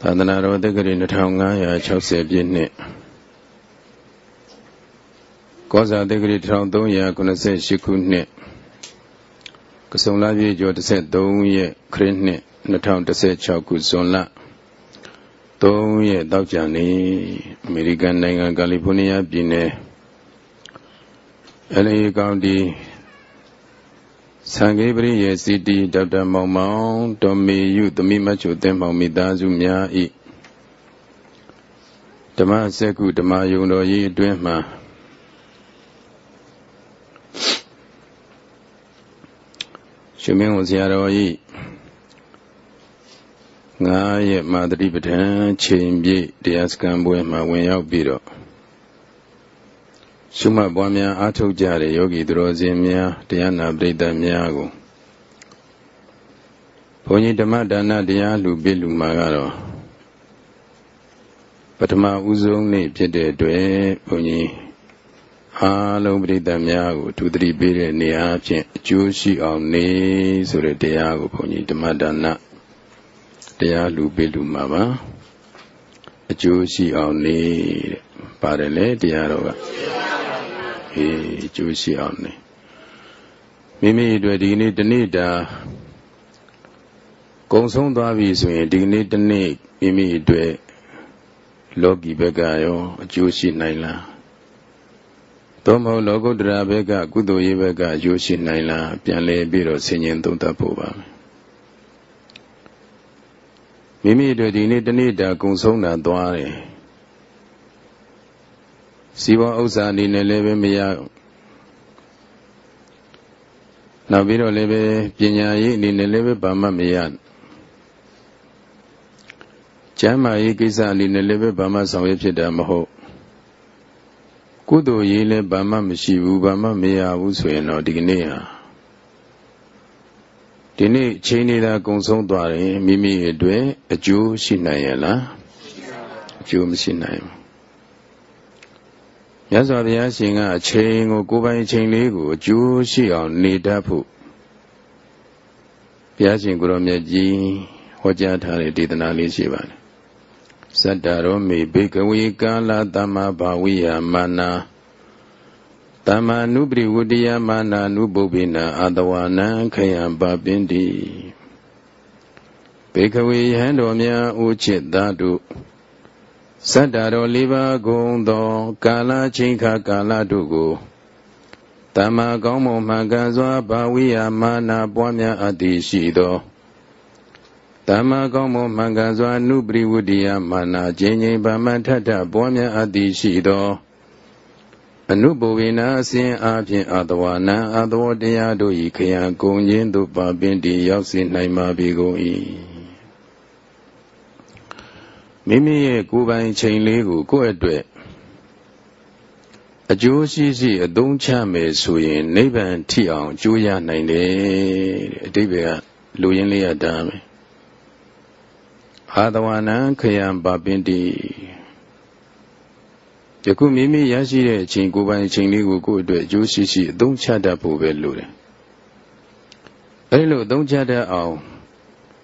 သာသနာတော်တက္ကရာ2560ပြည့်နှစ်ကောဇာတက္ကရာ1398ခုနှစ်ကစုံလပြည့်ကျော်13ရက်ခရစ်နှစ်2016ခုဇွန်လ3ရက်တောက်ကြနေအမေရိကန်နိုင်ငံကယ်လီဖိုးနီးယားပြည်နယ် LA ကောင်တီ သံဃေပရိယေစီတီဒေါက်တာမောင်မောင်ဒေါ်မေယုသမိမချုသင်္မောင်မိသားစုများဤဓမ္မစက္ကုဓမ္မယုံတော်ကြီးအတွင်းမှာရှင်မင်းဝဆရာတော်ဤငါးရက်မာတိပဋ္ဌာန်ချိန်ပြည့်တရားစခန်းပွဲမှာဝင်ရောက်ပြီးတော့ ရှုမှတ်ပွားများအားထုတ်ကြတဲ့ယောဂီသူတော်စင်များတရားနာပရိသတ်များကိုဘုန်းကြီးဓမ္မဒါနတရားလူပြလူမှာကတော့ပထမဦးဆုံးနေ့ဖြစ်တဲ့အတွက်ဘုန်းကြီးအားလုံးပရိသတ်များကိုသူတတိပေးတဲ့နေရာဖြင့်အကျိုးရှိအောင်နေဆိုတဲ့တရားကိုဘုန်းကြီးဓမ္မဒါနတရားလူပြလူမှာပါ အကျိုးရှိအောင်နေတဲ့ပါတယ်လေတရားတော်ကအေးအကျိုးရှိအောင်နေမိမိအတွက်ဒီနေ့တနေ့တာကုံဆုံးသွားပြီဆိုရင်ဒီနေ့တနေ့မိမိအတွက်လောကီဘက်ကရောအကျိုးရှိနိုင်လားသို့မဟုတ်လောကုတ္တရာဘက်ကကုသိုလ်ရေးဘက်ကအကျိုးရှိနိုင်လားပြန်လဲပြီးတော့ဆင်ញင်သုံးသပ်ဖို့ပါမိ မိတို့ဒီနေ့တနေ့တာကုံဆုံးတာသွားတယ်စီးပွားဥစ္စာအနေနဲ့လည်းပဲမရနောက်ပြီးတော့လည်းပဲပညာရေးအနေနဲ့လည်းပဲဘာမှမရကျမ်းမာရေးကိစ္စအနေနဲ့လည်းပဲဘာမှဆောင်ရွက်ဖြစ်တာမဟုတ်ကုသိုလ်ရေးလည်းဘာမှမရှိဘူးဘာမှမရဘူးဆိုရင်တော့ဒီကနေ့ဟာ ဒီနေ့ချိန်နေတာကုံဆုံးသွားတယ်မိမိအတွက်အကျိုးရှိနိုင်ရဲ့လားအကျိုးမရှိနိုင်ဘူးမြတ်စွာဘုရားရှင်ကအချိန်ကိုကိုယ်ပိုင်အချိန်လေးကိုအကျိုးရှိအောင်နေတတ်ဖို့ဘုရားရှင်ကိုရောမြတ်ကြီးဟောကြားထားတဲ့ဒေသနာလေးရှိပါတယ်။စတ္တရောမေဘေကဝေကာလသမ္မာဘာဝိယမာနာ တမ္မာနုပရိဝတ္တယမာနာနုပုပ္ပိနအာတဝနံခယံပပင်တိဘေကဝေယဟံတော်များဥချစ်သားတို့စတ္တတော်လေးပါးကုန်သော ကာလချိန်ခါကာလတို့ကိုတမ္မာကောင်းမွန်မှန်ကန်စွာဘာဝိယမာနာပွားများအပ်သည်ရှိသောတမ္မာကောင်းမွန်မှန်ကန်စွာနုပရိဝုဒ္ဓိယမာနာခြင်းချင်းဗမန်ထထပွားများအပ်သည်ရှိသော အနုဘဝေနာအစဉ်အားဖြင့်အတဝနာအတဝတရားတို့ဤခယံကုံခြင်းသို့ပါပင်တည်ရောက်စေနိုင်ပါပြီကုန်၏မိမိရဲ့ကိုယ်ပိုင်ချိန်လေးကိုကိုယ့်အတွက်အကျိုးရှိရှိအသုံးချမယ်ဆိုရင်နိဗ္ဗာန်ထိအောင်ကြိုးရနိုင်တယ်တဲ့အတိပ္ပယ်ကလူရင်းလေးရတာပဲအာသဝနံခယံပါပင်တိ ယခုမိမိရရှိတဲ့အချိန်ကိုယ်ပိုင်အချိန်လေးကိုကိုယ့်အတွက်အကျိုးရှိရှိအသုံးချတတ်ဖို့ပဲလိုတယ်အဲဒီလိုအသုံးချတတ်အောင်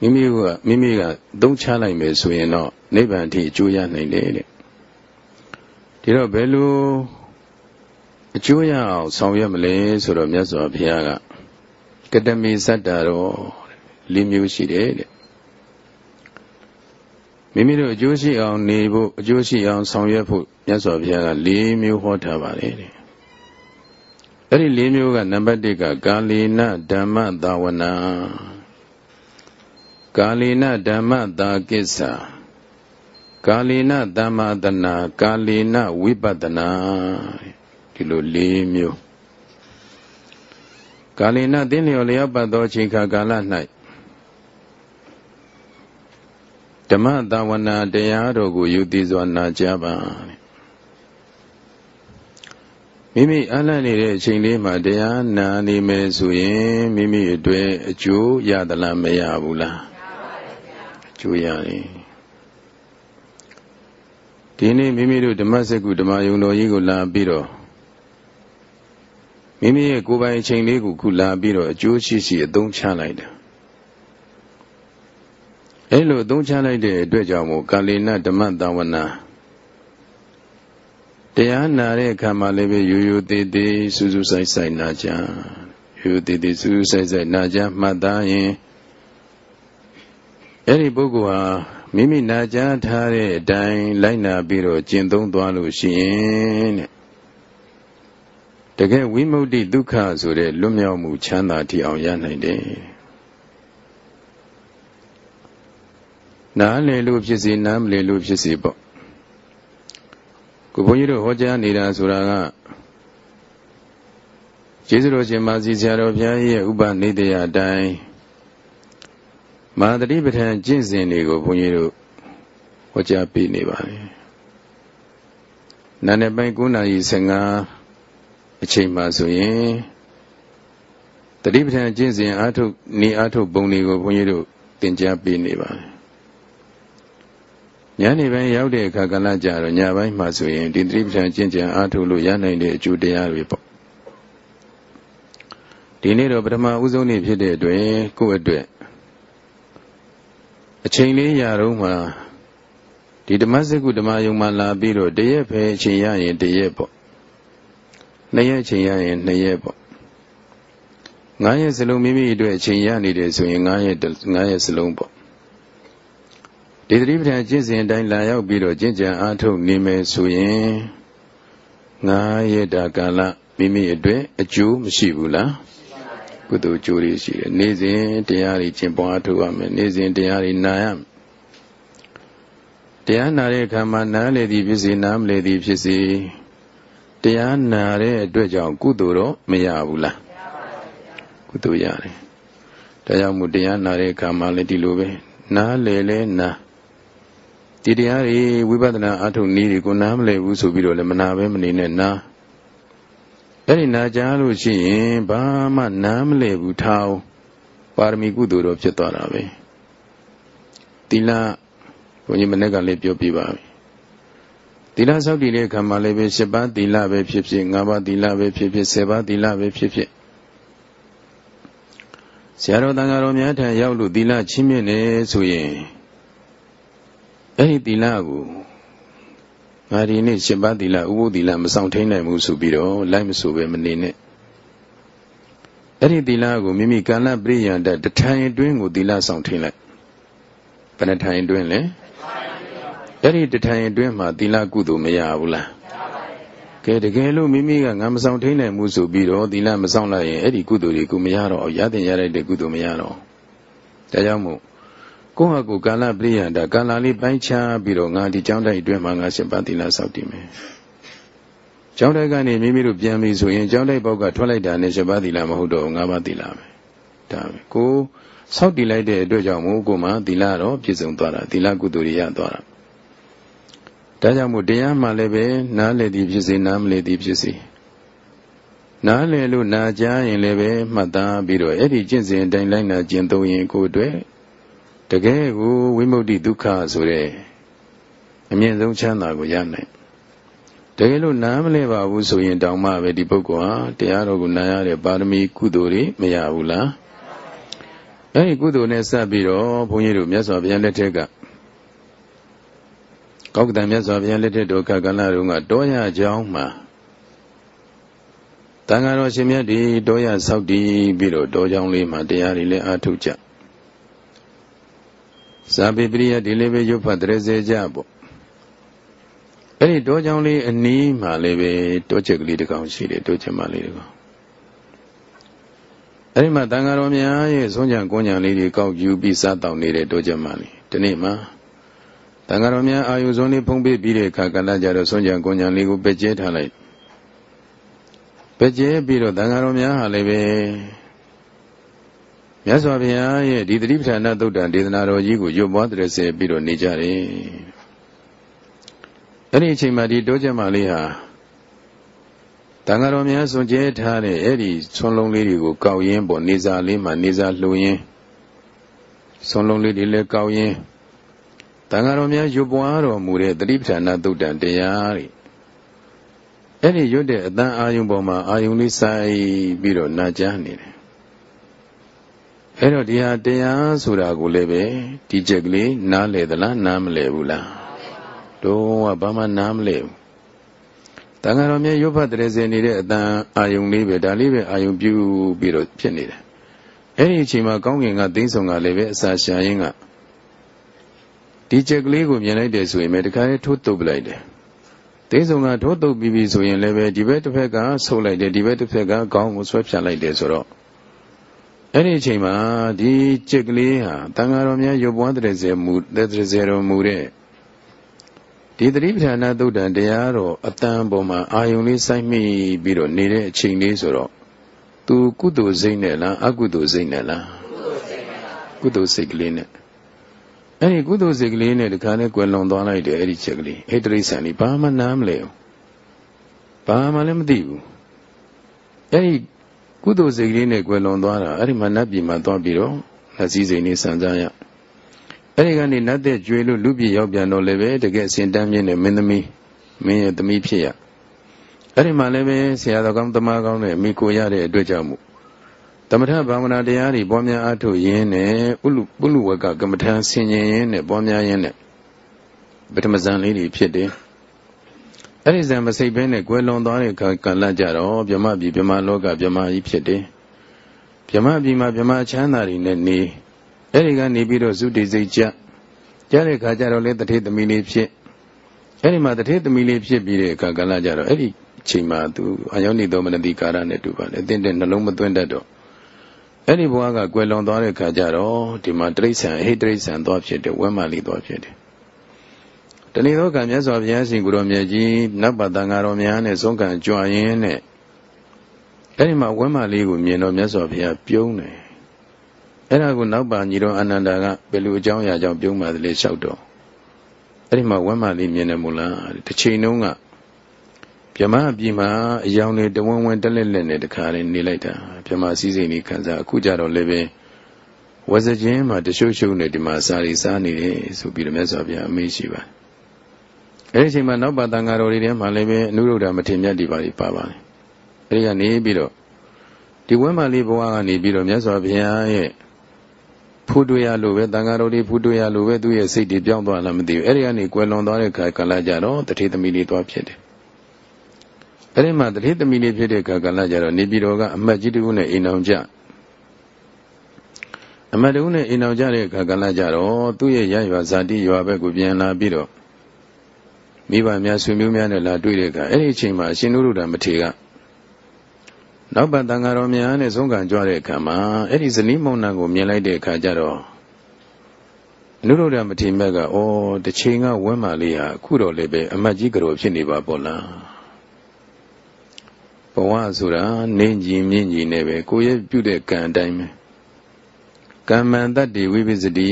မိမိကမိမိကသုံးချလိုက်မယ်ဆိုရင်တော့နိဗ္ဗာန်ထိအကျိုးရနိုင်တယ်တဲ့ဒီတော့ဘယ်လိုအကျိုးရအောင်ဆောင်ရွက်မလဲဆိုတော့မြတ်စွာဘုရားကကတမီစတ္တာတော့လေးမျိုးရှိတယ်တဲ့ မိမိတို့အကျိုးရှိအောင်နေဖို့အကျိုးရှိအောင်ဆောင်ရွက်ဖို့မြတ်စွာဘုရားက၄မျိုးဟောထားပါတယ်တဲ့အဲ့ဒီ၄မျိုးကနံပါတ်၁ကကာလီနဓမ္မသာဝနာကာလီနဓမ္မသာကိစ္ဆာကာလီနသမ္မာတနာကာလီနဝိပဿနာဒီလို၄မျိုးကာလီနသင်လျော်လျောက်ပတ်သောချိန်ခါကာလ၌ ဓမ္မသာဝနာတရားတော်ကိုယူသိစွာနာကြားပါမိမိအလန့်နေတဲ့အချိန်လေးမှာတရားနာနေမယ်ဆိုရင်မိမိအတွက်အကျိုးရသလားမရဘူးလားအကျိုးရတယ်ဒီနေ့မိမိတို့ဓမ္မစက္ကုဓမ္မယုံတော်ကြီးကိုလာပြီးတော့မိမိရဲ့ကိုယ်ပိုင်အချိန်လေးကိုခုလာပြီးတော့အကျိုးရှိရှိအသုံးချလိုက်တာအ အဲလိုအသုံးချလိုက်တဲ့အတွက်ကြောင့်မို့ကာလေနဓမ္မတဝနာတရားနာတဲ့အခါမှာလည်းပဲရိုးရိုးသေးသေးစူးစူးဆိုင်ဆိုင်နာကြရိုးရိုးသေးသေးစူးစူးဆိုင်ဆိုင်နာကြမှတ်သားရင်အဲ့ဒီပုဂ္ဂိုလ်ဟာမိမိနာကြားထားတဲ့အတိုင်းလိုက်နာပြီးတော့ကျင့်သုံးသွားလို့ရှိရင်တဲ့တကယ်ဝိမု ക്തി ဒုက္ခဆိုတဲ့လွတ်မြောက်မှုချမ်းသာတည်အောင်ရနိုင်တယ် နားလေလို့ဖြစ်စီနားမလေလို့ဖြစ်စီပေါ့ကိုဘုန်းကြီးတို့ဟောကြားနေတာဆိုတာကကျေးဇူးတော်ရှင်မာစီဆရာတော်ဘုရားရဲ့ဥပနိဒေယအတိုင်းမာသတိပဋ္ဌာန်ကျင့်စဉ်တွေကိုဘုန်းကြီးတို့ဟောကြားပေးနေပါတယ်။နာနေပိုင်း9နာရီ15အချိန်မှဆိုရင်တတိပဋ္ဌာန်ကျင့်စဉ်အာထုတ်နေအာထုတ်ပုံတွေကိုဘုန်းကြီးတို့သင်ကြားပေးနေပါတယ် ညနေပိုင်းရောက်တဲ့အခါကလည်းကြတော့ညပိုင်းမှဆိုရင်ဒီသတိပဋ္ဌာန်ကျင့်ကြံအားထုတ်လို့ရနိုင်တဲ့အကျိုးတရားတွေပေါ့ဒီနေ့တော့ပထမဦးဆုံးနေ့ဖြစ်တဲ့အတွက်ကိုယ့်အတွက်အချိန်လေးရတော့မှဒီဓမ္မစကုဓမ္မယုံမှလာပြီးတော့တရက်ပဲအချိန်ရရင်တရက်ပေါ့နှစ်ရက်အချိန်ရရင်နှစ်ရက်ပေါ့ငါးရက်စလုံးမိမိအတွက်အချိန်ရနေတယ်ဆိုရင်ငါးရက်ငါးရက်စလုံးပေါ့ ဒီသတိပဋ္ဌာန်ကျင့်စဉ်အတိုင်းလာရောက်ပြီးတော့ကျင့်ကြံအားထုတ်နေမယ်ဆိုရင်ငါးရက်တာကာလမိမိအတွက်အကျိုးမရှိဘူးလားကုသိုလ်ကျိုးတွေရှိတယ်နေ့စဉ်တရားတွေကျင့်ပွားထုတ်ရမယ်နေ့စဉ်တရားတွေနာရမယ်တရားနာတဲ့အခါမှာနားလေသည်ဖြစ်စေနားမလေသည်ဖြစ်စေတရားနာတဲ့အတွက်ကြောင့်ကုသိုလ်တော့မရဘူးလားကုသိုလ်ရတယ်ဒါကြောင့်မို့တရားနာတဲ့အခါမှာလည်းဒီလိုပဲနားလေလဲနား ဒီတရားတွေဝိပဿနာအထုနည်းတွေကိုနားမလည်ဘူးဆိုပြီးတော့လည်းမနာပဲမနေနဲ့နားအဲ့ဒီနာကြားလို့ရှိရင်ဘာမှနားမလည်ဘူးထားပါရမီကုသိုလ်တော့ဖြစ်သွားတာပဲသီလဘုန်းကြီးမနေ့ကလည်းပြောပြပါပြီသီလစောင့်တည်တဲ့အခါမှာလည်းပဲ၈ပါးသီလပဲဖြစ်ဖြစ်၅ပါးသီလပဲဖြစ်ဖြစ်၁၀ပါးသီလပဲဖြစ်ဖြစ်ဆရာတော်တန်ဃာတော်များထံရောက်လို့သီလချင်းမြင့်နေဆိုရင် အဲ့ဒီသီလကိုငါဒီနေ့ရှင်ပါသီလဥပုသီလမဆောင်ထိန်နိုင်ဘူးဆိုပြီးတော့လိုက်မဆိုပဲမနေနဲ့အဲ့ဒီသီလကိုမိမိကာလပရိယန္တတထိုင်အတွင်းကိုသီလဆောင်ထိန်လိုက်ဘယ်နှထိုင်အတွင်းလဲအဲ့ဒီတထိုင်အတွင်းမှာသီလကုသိုလ်မရဘူးလားကဲတကယ်လို့မိမိကငါမဆောင်ထိန်နိုင်ဘူးဆိုပြီးတော့သီလမဆောင်လိုက်ရင်အဲ့ဒီကုသိုလ်တွေကိုမရတော့ရတဲ့ရတဲ့ကုသိုလ်မရတော့ဒါကြောင့်မို့ ကိုယ့်ဟာကိုယ်ကာလပရိယန္တာကာလလေးပိုင်းခြားပြီးတော့ငါဒီကျောင်းတိုက်အတွင်းမှာငါရှင်ပသီလစောင့်တည်မယ်။ကျောင်းတိုက်ကနေမိမိတို့ပြန်ပြီဆိုရင်ကျောင်းတိုက်ဘောက်ကထွက်လိုက်တာနဲ့ရှင်ပသီလမဟုတ်တော့ငါးပါးသီလပဲ။ဒါပဲ။ကိုစောင့်တည်လိုက်တဲ့အတွက်ကြောင့်မို့ကိုမှသီလတော့ပြည့်စုံသွားတာသီလကုသိုလ်ရရသွားတာ။ဒါကြောင့်မို့တရားမှလည်းပဲနားလေသည်ဖြစ်စေနားမလေသည်ဖြစ်စေနားလေလို့နာကြားရင်လည်းပဲမှတ်သားပြီးတော့အဲ့ဒီကျင့်စဉ်အတိုင်းလိုက်နာကျင့်သုံးရင်ကိုယ်အတွက် တကယ်ကိုဝိမု ക്തി ဒုက္ခဆိုတဲ့အမြင့်ဆုံးချမ်းသာကိုရနိုင်တကယ်လို့နားမလဲပါဘူးဆိုရင်တောင်မှပဲဒီပုဂ္ဂိုလ်ဟာတရားတော်ကိုနားရတဲ့ပါရမီကုသိုလ်တွေမရဘူးလားအဲဒီကုသိုလ်နဲ့စပ်ပြီးတော့ဘုန်းကြီးတို့မြတ်စွာဘုရားလက်ထက်ကကောက်ကတန်မြတ်စွာဘုရားလက်ထက်တော်ကကလတော်ကတောရကြောင်းမှာတန်ဃာတော်ရှင်မြတ်ဒီတောရဆောက်တည်ပြီးတော့တောကြောင်းလေးမှာတရားတွေလည်းအားထုတ်ကြ ဇာပိပရိယဒီလေးပဲရုပ်ဖတ်တရစေကြပေါ့အဲ့ဒီတောကြောင်လေးအနီးမှာလည်းပဲတောချက်ကလေးတစ်ကောင်ရှိတယ်တောချက်မလေးတစ်ကောင်အဲ့ဒီမှာတန်ဃာတော်များရဲ့ဆုံးကြံကွန်းကြံလေးတွေကောက်ယူပြီးစားတောက်နေတဲ့တောချက်မလေးဒီနေ့မှာတန်ဃာတော်များအာယုဇုံလေးဖုံးပေးပြီးတဲ့အခါကလည်းကြတော့ဆုံးကြံကွန်းကြံလေးကိုပက်ကျဲထားလိုက်ပက်ကျဲပြီးတော့တန်ဃာတော်များဟာလည်းပဲ မြတ်စွာဘုရားရဲ့ဒီသတိပဋ္ဌာန်သုတ်တံဒေသနာတော်ကြီးကိုရွတ်ပွားတဲ့ဆဲပြီးတော့နေကြတယ်။အဲ့ဒီအချိန်မှာဒီတိုးချက်မလေးဟာတန်ဃာတော်များစွန့်ကြဲထားတဲ့အဲ့ဒီဆွန်လုံးလေးတွေကိုကောက်ရင်းပေါ့နေစာလေးမှာနေစာလှူရင်းဆွန်လုံးလေးတွေလည်းကောက်ရင်းတန်ဃာတော်များရွတ်ပွားတော်မူတဲ့သတိပဋ္ဌာန်သုတ်တံတရားတွေအဲ့ဒီရွတ်တဲ့အတန်အာယုံပေါ်မှာအာယုံလေးစိုက်ပြီးတော့နာကြားနေတယ် အဲ့တော့ဒီဟာတရားဆိုတာကိုလည်းပဲဒီချက်ကလေးနားလေသလားနားမလဲဘူးလားတော့ဘာမှနားမလဲဘူးတန်ဃာတော်မြတ်ရုပ်ဖတ်တရေစင်နေတဲ့အတန်အာယုံလေးပဲဒါလေးပဲအာယုံပြုပြီးတော့ဖြစ်နေတယ်အဲ့ဒီအချိန်မှာကောင်းကင်ကသိမ်းဆောင်ကလည်းပဲအစာရှာရင်းကဒီချက်ကလေးကိုမြင်လိုက်တယ်ဆိုရင်ပဲတခါလေးထိုးတုပ်ပလိုက်တယ်သိမ်းဆောင်ကထိုးတုပ်ပြီးပြီဆိုရင်လည်းပဲဒီဘက်တစ်ဖက်ကဆုပ်လိုက်တယ်ဒီဘက်တစ်ဖက်ကခေါင်းကိုဆွဲဖြတ်လိုက်တယ်ဆိုတော့ အဲ့ဒီအချိန်မှာဒီချက်ကလေးဟာတန်ဃာတော်များရုပ်ပွားတဲ့စေမူတဲ့စေတော်မူတဲ့ဒီသတိပဋ္ဌာန်သုတ်တံတရားတော်အတန်ပေါ်မှာအာယုံလေးစိုက်မိပြီးတော့နေတဲ့အချိန်လေးဆိုတော့သူကုသိုလ်စိတ်နဲ့လားအကုသိုလ်စိတ်နဲ့လားကုသိုလ်စိတ်ကလေးနဲ့အဲ့ဒီကုသိုလ်စိတ်ကလေးနဲ့တခါနဲ့ကွယ်လွန်သွားလိုက်တယ်အဲ့ဒီချက်ကလေးအဲ့တရိစ္ဆာန်นี่ဘာမှနားမလဲဘူးဘာမှလည်းမသိဘူးအဲ့ဒီ ကုသိုလ်စိတ်ကလေးနဲ့ကွယ်လွန်သွားတာအဲ့ဒီမှာနတ်ပြည်မှာသွားပြီးတော့လက်စည်းစိတ်နေစံစားရအဲ့ဒီကနေနတ်တဲ့ကျွေလို့လူပြည်ရောက်ပြန်တော့လည်းပဲတကယ်စင်တန်းမြင့်တဲ့မင်းသမီးမင်းရဲ့သမီးဖြစ်ရအဲ့ဒီမှာလည်းပဲဆရာတော်ကောင်းတမကောင်းနဲ့မိကိုရတဲ့အတွက်ကြောင့်မို့သမထဘာဝနာတရားတွေပွားများအားထုတ်ရင်းနဲ့ဥလူပုလူဝကကမ္မထာဆင်ញင်ရင်းနဲ့ပွားများရင်းနဲ့ပထမဇန်လေးတွေဖြစ်တယ် အဲ့ဒီဇံမစိတ်ဘဲနဲ့ကွယ်လွန်သွားတဲ့ကာလကြတော့ဗြဟ္မပြည်ဗြဟ္မလောကဗြဟ္မကြီးဖြစ်တယ်ဗြဟ္မပြည်မှာဗြဟ္မချမ်းသာတွေနဲ့နေအဲ့ဒီကနေပြီးတော့သုတိစိတ်ကြကြတဲ့ခါကျတော့လေတထေသမီးလေးဖြစ်အဲ့ဒီမှာတထေသမီးလေးဖြစ်ပြီးတဲ့အခါကလည်းကြတော့အဲ့ဒီချိန်မှာသူအယောနိသောမနတိကာရနဲ့တူပါလေအတင်းတဲ့နှလုံးမသွင်းတတ်တော့အဲ့ဒီဘဝကကွယ်လွန်သွားတဲ့ခါကျတော့ဒီမှာတိရစ္ဆာန်ဟိတိရစ္ဆာန်သွားဖြစ်တယ်ဝဲမာလီသွားဖြစ်တယ် တဏီသောကမြတ်စွာဘုရားရှင်ကိုရောမြတ်ကြီးနတ်ပါတန်ဃာတော်များနဲ့ဆုံးကံကြွရင်းနဲ့အဲ့ဒီမှာဝဲမာလေးကိုမြင်တော့မြတ်စွာဘုရားပြုံးတယ်အဲ့ဒါကိုနောက်ပါညီတော်အနန္ဒာကဘယ်လိုအကြောင်းအရာကြောင့်ပြုံးပါသလဲလျှောက်တော့အဲ့ဒီမှာဝမ်းမလေးမြင်တယ်မို့လားတစ်ချိန်လုံးကမြမအပြည်မှာအယောင်တွေတဝန်းဝန်းတက်လက်လက်နဲ့တခါလေးနေလိုက်တာမြမစည်းစိမ်လေးခံစားအခုကြတော့လည်းပဲဝဇချင်းမှာတရှုပ်ရှုပ်နဲ့ဒီမှာစာရီစားနေတယ်ဆိုပြီးတော့မြတ်စွာဘုရားအမေးရှိပါ အဲ့ဒီအချိန်မှာနောက်ပါတန်ဃာတော်တွေထဲမှာလည်းပဲအနုရုဒ္ဓမထေရမြတ်ဒီပါလေးပါပါတယ်အဲ့ဒီကနေပြီးတော့ဒီဝမ်းမလေးဘဝကနေပြီးတော့မြတ်စွာဘုရားရဲ့ဖူးတွေ့ရလို့ပဲတန်ဃာတော်တွေဖူးတွေ့ရလို့ပဲသူ့ရဲ့စိတ်တွေပြောင်းသွားလားမသိဘူးအဲ့ဒီကနေကွယ်လွန်သွားတဲ့ခါကလာကြတော့တထေသမီးလေးသွားဖြစ်တယ်အဲ့ဒီမှာတထေသမီးလေးဖြစ်တဲ့ခါကလာကြတော့နေပြည်တော်ကအမတ်ကြီးတူနဲ့အိမ်အောင်ကြအမတ်တူနဲ့အိမ်အောင်ကြတဲ့ခါကလာကြတော့သူ့ရဲ့ရရွာဇာတိရွာဘက်ကိုပြန်လာပြီးတော့ မိဘများဆွေမျိုးများနဲ့လာတွေ့တဲ့အခါအဲ့ဒီအချိန်မှာအရှင်နုရုဒ္ဓမထေရနောက်ပါတန်ဃာတော်များနဲ့ဆုံးခံကြွတဲ့အခါမှာအဲ့ဒီဇနီးမောင်နှံကိုမြင်လိုက်တဲ့အခါကျတော့အနုရုဒ္ဓမထေမြတ်ကဩတချိန်ကဝမ်းမာလေးဟာအခုတော့လည်းပဲအမတ်ကြီးကြောဖြစ်နေပါပေါ့လားဘဝဆိုတာနင်းကြည်မြင့်ကြည်နဲ့ပဲကိုရဲ့ပြုတဲ့ကံအတိုင်းပဲ ကမ္မန္တတိဝိပစ္စတိ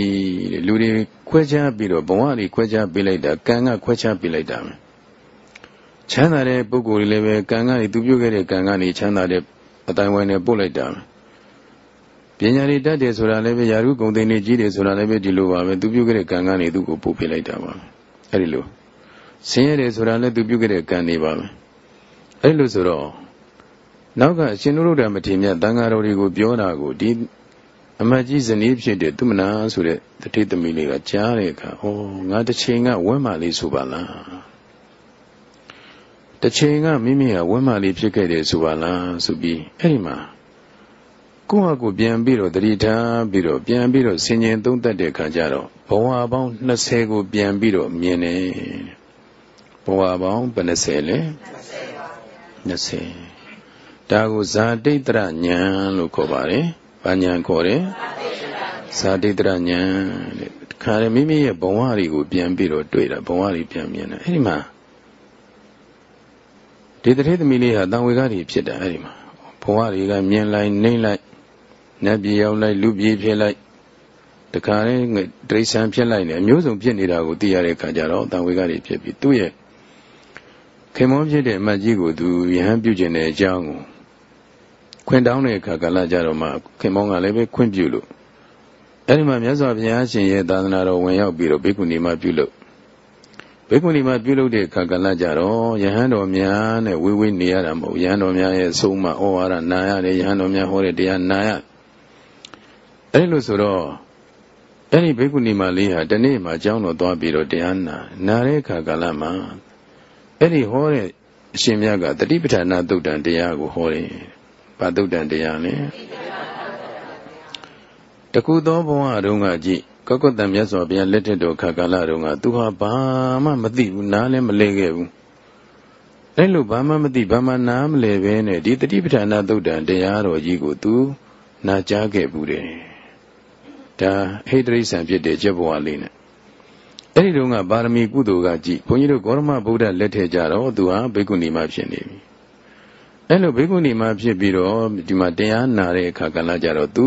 လူတွေခွဲခြားပြီးတော့ဘဝတွေခွဲခြားပေးလိုက်တာကံကခွဲခြားပေးလိုက်တာပဲချမ်းသာတဲ့ပုဂ္ဂိုလ်တွေလည်းပဲကံကနေသူပြုခဲ့တဲ့ကံကနေချမ်းသာတဲ့အတိုင်းဝိုင်းနဲ့ပို့လိုက်တာပညာတွေတတ်တယ်ဆိုတာလည်းပဲယာရုဂုံသိနေကြီးတယ်ဆိုတာလည်းပဲဒီလိုပါပဲသူပြုခဲ့တဲ့ကံကနေသူ့ကိုပို့ပေးလိုက်တာပါအဲ့ဒီလိုဆင်းရဲတယ်ဆိုတာလည်းသူပြုခဲ့တဲ့ကံတွေပါပဲအဲ့လိုဆိုတော့နောက်ကရှင်နုရုဒ္ဓမထေရမြတ်တန်ဃာတော်တွေကိုပြောတာကိုဒီ အမတ်ကြီးဇနီးဖြစ်တဲ့သူမနာဆိုတဲ့တတိသမီးလေးကကြားတဲ့အခါဩငါတစ်ချိန်ကဝမ်းမာလေးဆိုပါလားတစ်ချိန်ကမိမိကဝမ်းမာလေးဖြစ်ခဲ့တယ်ဆိုပါလားဆိုပြီးအဲ့ဒီမှာကိုယ့်ဟာကိုပြန်ပြီးတော့တတိထားပြီးတော့ပြန်ပြီးတော့ဆင်ញင်သုံးသပ်တဲ့အခါကျတော့ဘဝပေါင်း20ကိုပြန်ပြီးတော့မြင်တယ်ဘဝပေါင်းဘယ်20လဲ20ဒါကိုဇာတိတရဉာဏ်လို့ခေါ်ပါတယ်။ ဘာဉာဏ်ခေါ်တယ်။ဇာတိတရဉာဏ်တဲ့ခါရမိမိရဲ့ဘဝတွေကိုပြန်ပြီးတော့တွေ့တာဘဝတွေပြန်မြင်တယ်အဲ့ဒီမှာဒီတထေသမီးလေးဟာတန်ဝေကားတွေဖြစ်တာအဲ့ဒီမှာဘဝတွေကမြင်လိုက်နှိမ့်လိုက်နတ်ပြည်ရောက်လိုက်လူပြည်ဖြစ်လိုက်တခါလေဒိဋ္ဌံဖြစ်လိုက်နေအမျိုးစုံဖြစ်နေတာကိုသိရတဲ့အခါကျတော့တန်ဝေကားတွေဖြစ်ပြီးသူ့ရဲ့ခင်မောဖြစ်တဲ့အမတ်ကြီးကိုသူယဟန်ပြုကျင်တဲ့အကြောင်းကို ခွင့်တောင်းတဲ့အခါကလည်းကြတော့မှခင်မောကလည်းပဲခွင့်ပြုလို့အဲ့ဒီမှာမြတ်စွာဘုရားရှင်ရဲ့သာသနာတော်ဝင်ရောက်ပြီးတော့ဘိက္ခုနီမပြုလို့ဘိက္ခုနီမပြုလုပ်တဲ့အခါကလည်းကြတော့ယဟန်တော်များနဲ့ဝေးဝေးနေရတာမဟုတ်ယဟန်တော်များရဲ့ဆုံးမဩဝါဒနာရတယ်ယဟန်တော်များဟောတဲ့တရားနာရအဲ့လိုဆိုတော့အဲ့ဒီဘိက္ခုနီမလေးဟာတနေ့မှအကြောင်းတော်သွားပြီးတော့တရားနာနာတဲ့အခါကာလမှာအဲ့ဒီဟောတဲ့အရှင်မြတ်ကတတိပဋ္ဌာနာသုတ်တံတရားကိုဟောတယ်။ ဘာသုတ်တံတရားလဲ။တခုသောဘဝတုန်းကကြည့်ကောကတံမြတ်စွာဘုရားလက်ထက်တော်ခါကာလတုန်းကသူဟာဘာမှမသိဘူးနားလည်းမလဲခဲ့ဘူး။အဲ့လိုဘာမှမသိဘာမှနားမလဲပဲနဲ့ဒီတတိပဋ္ဌာနာသုတ်တံတရားတော်ကြီးကိုသူနာကြားခဲ့ဘူးတယ်။ဒါဟိတရိษံဖြစ်တဲ့ကျက်ဘဝလေးနဲ့အဲ့ဒီတုန်းကပါရမီကုသိုလ်ကကြည့်ဘုန်းကြီးတို့ဂေါရမဗုဒ္ဓလက်ထက်ကြတော့သူဟာဘိက္ခုနီမဖြစ်နေပြီ အဲ့လိုဘိက္ခုနီမဖြစ်ပြီးတော့ဒီမှာတရားနာတဲ့အခါကလည်းကြတော့သူ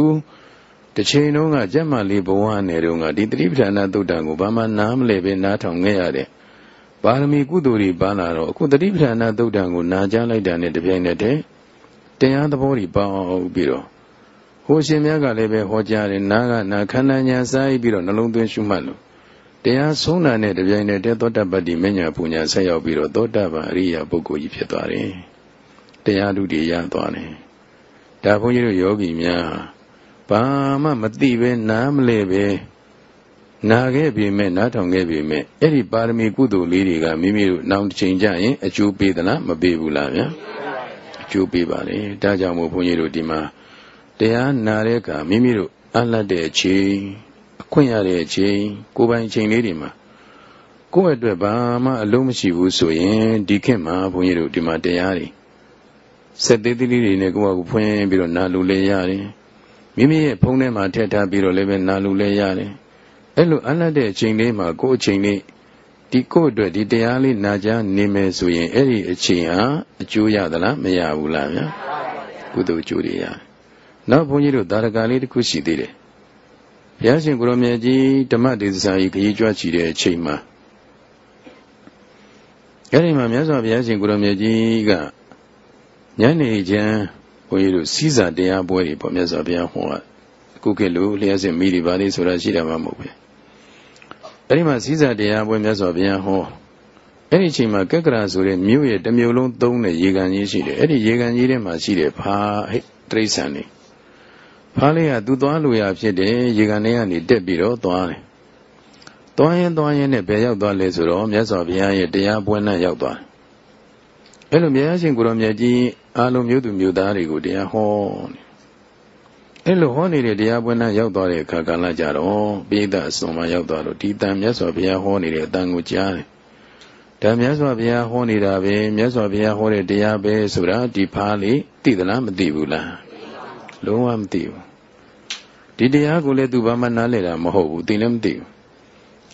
တစ်ချိန်လုံးကကြက်မလေးဘဝနယ်တုန်းကဒီတတိပဋ္ဌာနာသုတ်တံကိုဘာမှနားမလဲပဲနားထောင်ခဲ့ရတဲ့ပါရမီကုသိုလ်တွေပါလာတော့အခုတတိပဋ္ဌာနာသုတ်တံကိုနာကြားလိုက်တာနဲ့တပြိုင်နက်တည်းတရားသဘောတွေပေါက်ပြီးတော့ဟိုရှင်မြတ်ကလည်းပဲဟောကြားတယ်နားကနာခန္ဓာညာစားပြီးတော့နှလုံးသွင်းရှုမှတ်လို့တရားဆုံးတာနဲ့တပြိုင်တည်းသောတပတ္တိမညာပူညာဆက်ရောက်ပြီးတော့သောတပန်အရိယာပုဂ္ဂိုလ်ကြီးဖြစ်သွားတယ်။ တရားဓုတွေရသွားတယ်။ဒါဘုန်းကြီးတို့ယောဂီများဘာမှမသိပဲနားမလဲပဲနာခဲ့ပြီမဲ့နားထောင်ခဲ့ပြီမဲ့အဲ့ဒီပါရမီကုသိုလ်လေးတွေကမိမိတို့နောက်တစ်ချိန်ကျရင်အကျိုးပေးသလားမပေးဘူးလားဗျာအကျိုးပေးပါလေဒါကြောင့်မို့ဘုန်းကြီးတို့ဒီမှာတရားနာတဲ့အခါမိမိတို့အလတ်တဲ့အချိန်ခွင့်ရတဲ့အချိန်ကိုယ်ပိုင်ချိန်လေးတွေမှာကိုယ့်အတွက်ဘာမှအလုံးမရှိဘူးဆိုရင်ဒီခေတ်မှာဘုန်းကြီးတို့ဒီမှာတရားတွေ စက်သေးသေးလေးတွေနဲ့ကိုယ့်ဘာကိုဖွင့်ပြီးတော့နာလူလဲရတယ်မိမိရဲ့ဖုန်းထဲမှာထည့်ထားပြီးတော့လည်းပဲနာလူလဲရတယ်အဲ့လိုအလတ်တဲ့အချိန်လေးမှာကိုယ့်အချိန်လေးဒီကိုယ့်အတွက်ဒီတရားလေးနာကြားနေမယ်ဆိုရင်အဲ့ဒီအချိန်ဟာအကျိုးရသလားမရဘူးလားဗျာကုသိုလ်အကျိုးတွေရနောက်ဘုန်းကြီးတို့သာရကလေးတစ်ခုရှိသေးတယ်ဘုရားရှင်ကိုရောမြတ်ကြီးဓမ္မဒေသစာကြီးခရီးကြွချီတဲ့အချိန်မှာအဲဒီမှာမြတ်စွာဘုရားရှင်ကိုရောမြတ်ကြီးက ညနေချမ်းဘုန်းကြီးတို့စီးစာတရားပွဲတွေပေါ့မြတ်စွာဘုရားဟောတာအခုခေတ်လိုလျှက်စစ်မိတွေပါလိဆိုတာရှိတာမှမဟုတ်ဘူးအဲဒီမှာစီးစာတရားပွဲမြတ်စွာဘုရားဟောအဲ့ဒီအချိန်မှာကက်ကရာဆိုတဲ့မြို့ရဲ့တစ်မြို့လုံးသုံးတဲ့ရေကန်ကြီးရှိတယ်အဲ့ဒီရေကန်ကြီးထဲမှာရှိတဲ့ဖာဟိတိရစ္ဆာန်တွေဖားလေးကသူသွားလို့ရဖြစ်တယ်ရေကန်ထဲကနေတက်ပြီးတော့သွားတယ်သွားရင်သွားရင်နဲ့ဘယ်ရောက်သွားလဲဆိုတော့မြတ်စွာဘုရားရဲ့တရားပွဲနဲ့ရောက်သွားတယ် အဲ့လိုမြတ်ရှင်ကိုရောမြတ်ကြီးအာလုံးမျိုးသူမျိုးသားတွေကိုတရားဟောနေအဲ့လိုဟောနေတဲ့တရားပွဲနဲ့ရောက်သွားတဲ့အခါကလည်းကြတော့ပိဋကအစုံမှရောက်သွားလို့ဒီတန်မြတ်စွာဘုရားဟောနေတဲ့အတန်ကိုကြားတယ်ဒါမြတ်စွာဘုရားဟောနေတာပဲမြတ်စွာဘုရားဟောတဲ့တရားပဲဆိုတာဒီဖားလေးသိသလားမသိဘူးလားလုံးဝမသိဘူးဒီတရားကိုလည်းသူဘာမှနားလဲတာမဟုတ်ဘူးသိလည်းမသိဘူး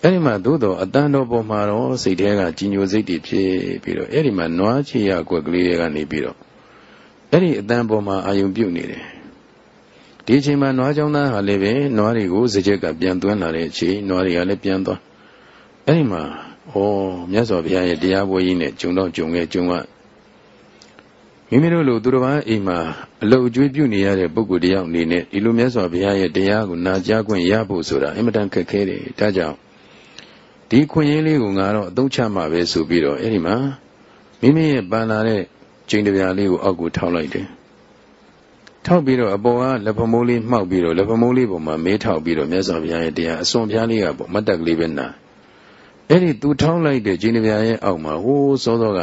အဲ့ဒီမှာသို့တော်အတန်တော်ပေါ်မှာတော့စိတ်ထဲကကြီးညိုစိတ်တွေဖြစ်ပြီးတော့အဲ့ဒီမှာနွားချီရကွက်ကလေးတွေကနေပြီးတော့အဲ့ဒီအတန်ပေါ်မှာအာယုံပြုတ်နေတယ်ဒီအချိန်မှာနွားချောင်းသားဟာလည်းပဲနွားတွေကိုစကြက်ကပြန်သွင်းလာတဲ့အချိန်နွားတွေကလည်းပြန်သွားအဲ့ဒီမှာဩမြတ်စွာဘုရားရဲ့တရားပွဲကြီးနဲ့ဂျုံတော့ဂျုံခဲ့ဂျုံကမိမိတို့လိုသူတော်ဘာအိမ်မှာအလုတ်အကျွေးပြုနေရတဲ့ပုဂ္ဂိုလ်တယောက်အနေနဲ့ဒီလိုမြတ်စွာဘုရားရဲ့တရားကိုနာကြားခွင့်ရဖို့ဆိုတာအင်မတန်ခက်ခဲတယ်ဒါကြောင့် ဒီခွင့်ရင်းလေးကိုငါတော့အသုံးချမှာပဲဆိုပြီးတော့အဲ့ဒီမှာမိမိရဲ့ပန်လာတဲ့ကျိန်တပြားလေးကိုအောက်ကိုထောက်လိုက်တယ်ထောက်ပြီးတော့အပေါ်ကလက်ဖမိုးလေးမှောက်ပြီးတော့လက်ဖမိုးလေးပေါ်မှာမေးထောက်ပြီးတော့မြတ်စွာဘုရားရဲ့တရားအစွန်ဖျားလေးကပေါ့မတ်တက်ကလေးပဲနာအဲ့ဒီသူထောက်လိုက်တဲ့ကျိန်တပြားရဲ့အောက်မှာဟိုးစောစောက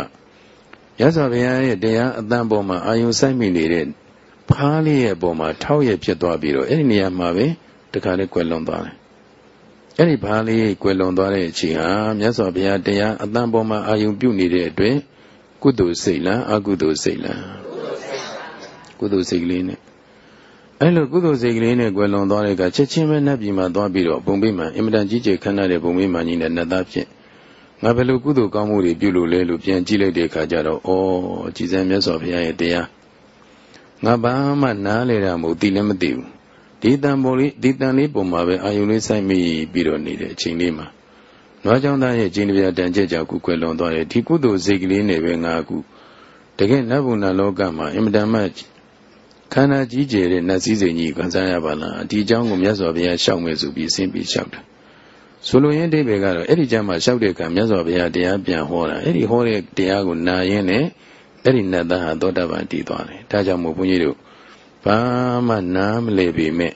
ရသော်ဘုရားရဲ့တရားအတန်ပေါ်မှာအာယုံဆိုင်မိနေတဲ့ဖားလေးရဲ့ပေါ်မှာထောက်ရဖြစ်သွားပြီးတော့အဲ့ဒီနေရာမှာပဲတခါလေးကွယ်လွန်သွားတယ်။ အဲ့ဒီဖားလေးကွယ်လွန်သွားတဲ့အချိန်ဟာမြတ်စွာဘုရားတရားအတန်ပေါ်မှာအာယုံပြုနေတဲ့အတွက်ကုသိုလ်စိတ်လားအကုသိုလ်စိတ်လားကုသိုလ်စိတ်ကလေးနဲ့အဲ့လိုကုသိုလ်စိတ်ကလေးနဲ့ကွယ်လွန်သွားတဲ့ကချက်ချင်းပဲနတ်ပြည်မှာသွားပြီးတော့ဘုံမိမှန်အင်မတန်ကြီးကျယ်ခမ်းနားတဲ့ဘုံမိမှန်ကြီးနဲ့နတ်သားဖြစ်ငါဘယ်လိုကုသိုလ်ကောင်းမှုတွေပြုလို့လဲလို့ပြန်ကြည့်လိုက်တဲ့အခါကျတော့ဩကြည်စံမြတ်စွာဘုရားရဲ့တရားငါဘာမှနားလေတာမဟုတ်သိလည်းမသိဘူး ဒီတန်ပေါ်လေးဒီတန်လေးပုံမှာပဲအာယုလေးဆိုင်မိပြီးတော့နေတဲ့အချိန်လေးမှာနွားကြောင့်သားရဲ့ကျင်းတရားတန်ချက်ကြောင့်ကုကွယ်လွန်သွားတယ်ဒီကုသိုလ်စိတ်ကလေးနဲ့ပဲငါအခုတကယ်နတ်ဘုံနာလောကမှာအင်မတန်မှခန္ဓာကြီးကျယ်တဲ့နတ်စည်းစိမ်ကြီးခံစားရပါလားဒီအကြောင်းကိုမြတ်စွာဘုရားရှောက်မယ်ဆိုပြီးဆင်းပြီးရှောက်တယ်ဆိုလိုရင်းအိဗေကတော့အဲ့ဒီကြမှာလျှောက်တဲ့ကံမြတ်စွာဘုရားတရားပြန်ဟောတာအဲ့ဒီဟောတဲ့တရားကိုနာရင်းနဲ့အဲ့ဒီနတ်သားဟာသောတာပန်တည်သွားတယ်ဒါကြောင့်မို့ဘုန်းကြီးတို့ ဘာမှနားမလဲပေမဲ့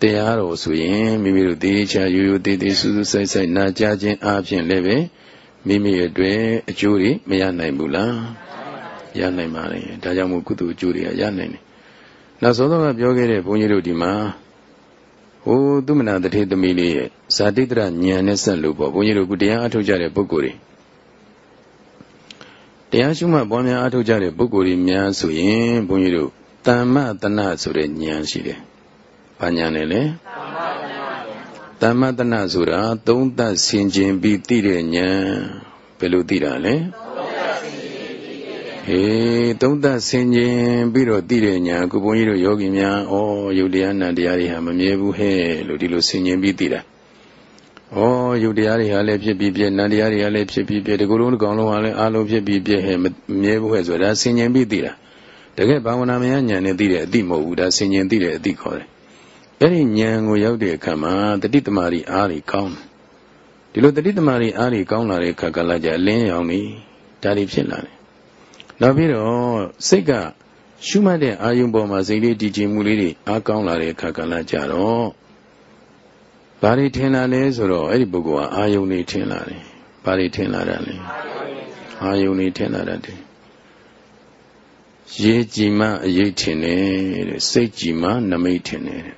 တရားတော်ဆိုရင်မိမိတို့တေချာရိုးရိုးသေးသေးစူးစူးဆိုင်ဆိုင်နာကြားခြင်းအပြင်လည်းပဲမိမိအတွက်အကျိုးတွေမရနိုင်ဘူးလားရနိုင်ပါလေဒါကြောင့်မို့ကုသိုလ်အကျိုးတွေကရနိုင်တယ်နောက်ဆုံးတော့ပြောခဲ့တဲ့ဘုန်းကြီးတို့ဒီမှာဟိုသူမနာတထေသမီးလေးရဲ့ဇာတိတရဉာဏ်နဲ့ဆက်လို့ပေါ့ဘုန်းကြီးတို့ကတရားအထုတ်ကြတဲ့ပုဂ္ဂိုလ်တွေတရားရှုမှတ်ပွားများအထုတ်ကြတဲ့ပုဂ္ဂိုလ်တွေများဆိုရင်ဘုန်းကြီးတို့ တမ္မတနာဆိုတဲ့ဉာဏ်ရှိတယ်။ဘာဉာဏ်လဲလဲ။တမ္မတနာဆိုတာသုံးသပ်ဆင်ခြင်ပြီးသိတဲ့ဉာဏ်ဘယ်လိုသိတာလဲ။ဟေးသုံးသပ်ဆင်ခြင်ပြီးတော့သိတဲ့ဉာဏ်ကုဘုန်းကြီးတို့ယောဂီများဩယုတ်တရားနံတရားတွေဟာမမြဲဘူးဟဲ့လို့ဒီလိုဆင်ခြင်ပြီးသိတာ။ဩယုတ်တရားတွေဟာလည်းဖြစ်ပြီးပြည့်နံတရားတွေဟာလည်းဖြစ်ပြီးပြည့်ဒီကုလုံးတစ်ကောင်လုံးဟာလည်းအာလုံးဖြစ်ပြီးပြည့်ဟဲ့မမြဲဘူးဟဲ့ဆိုတာဆင်ញင်ပြီးသိတာ တကယ်ဘာဝနာမယဉာဏ်နဲ့သိတဲ့အသိမဟုတ်ဘူးဒါဆင်ញင်သိတဲ့အသိခေါ်တယ်အဲ့ဒီဉာဏ်ကိုရောက်တဲ့အခါမှာတတိတမာရီအားတွေကောင်းတယ်ဒီလိုတတိတမာရီအားတွေကောင်းလာတဲ့အခါကလည်းကြအလင်းရောင်ပြီဒါတွေဖြစ်လာတယ်နောက်ပြီးတော့စိတ်ကရှုမှတ်တဲ့အာယုံပေါ်မှာစိတ်လေးတည်ကြည်မှုလေးတွေအားကောင်းလာတဲ့အခါကလည်းကြတော့ဘာတွေထင်လာလဲဆိုတော့အဲ့ဒီပုဂ္ဂိုလ်ကအာယုန်နေထင်လာတယ်ဘာတွေထင်လာတာလဲအာယုန်နေထင်လာတတ်တယ် ရေးကြည်မှအရေးထင်တယ်တဲ့စိတ်ကြည်မှနမိတ်ထင်တယ်တဲ့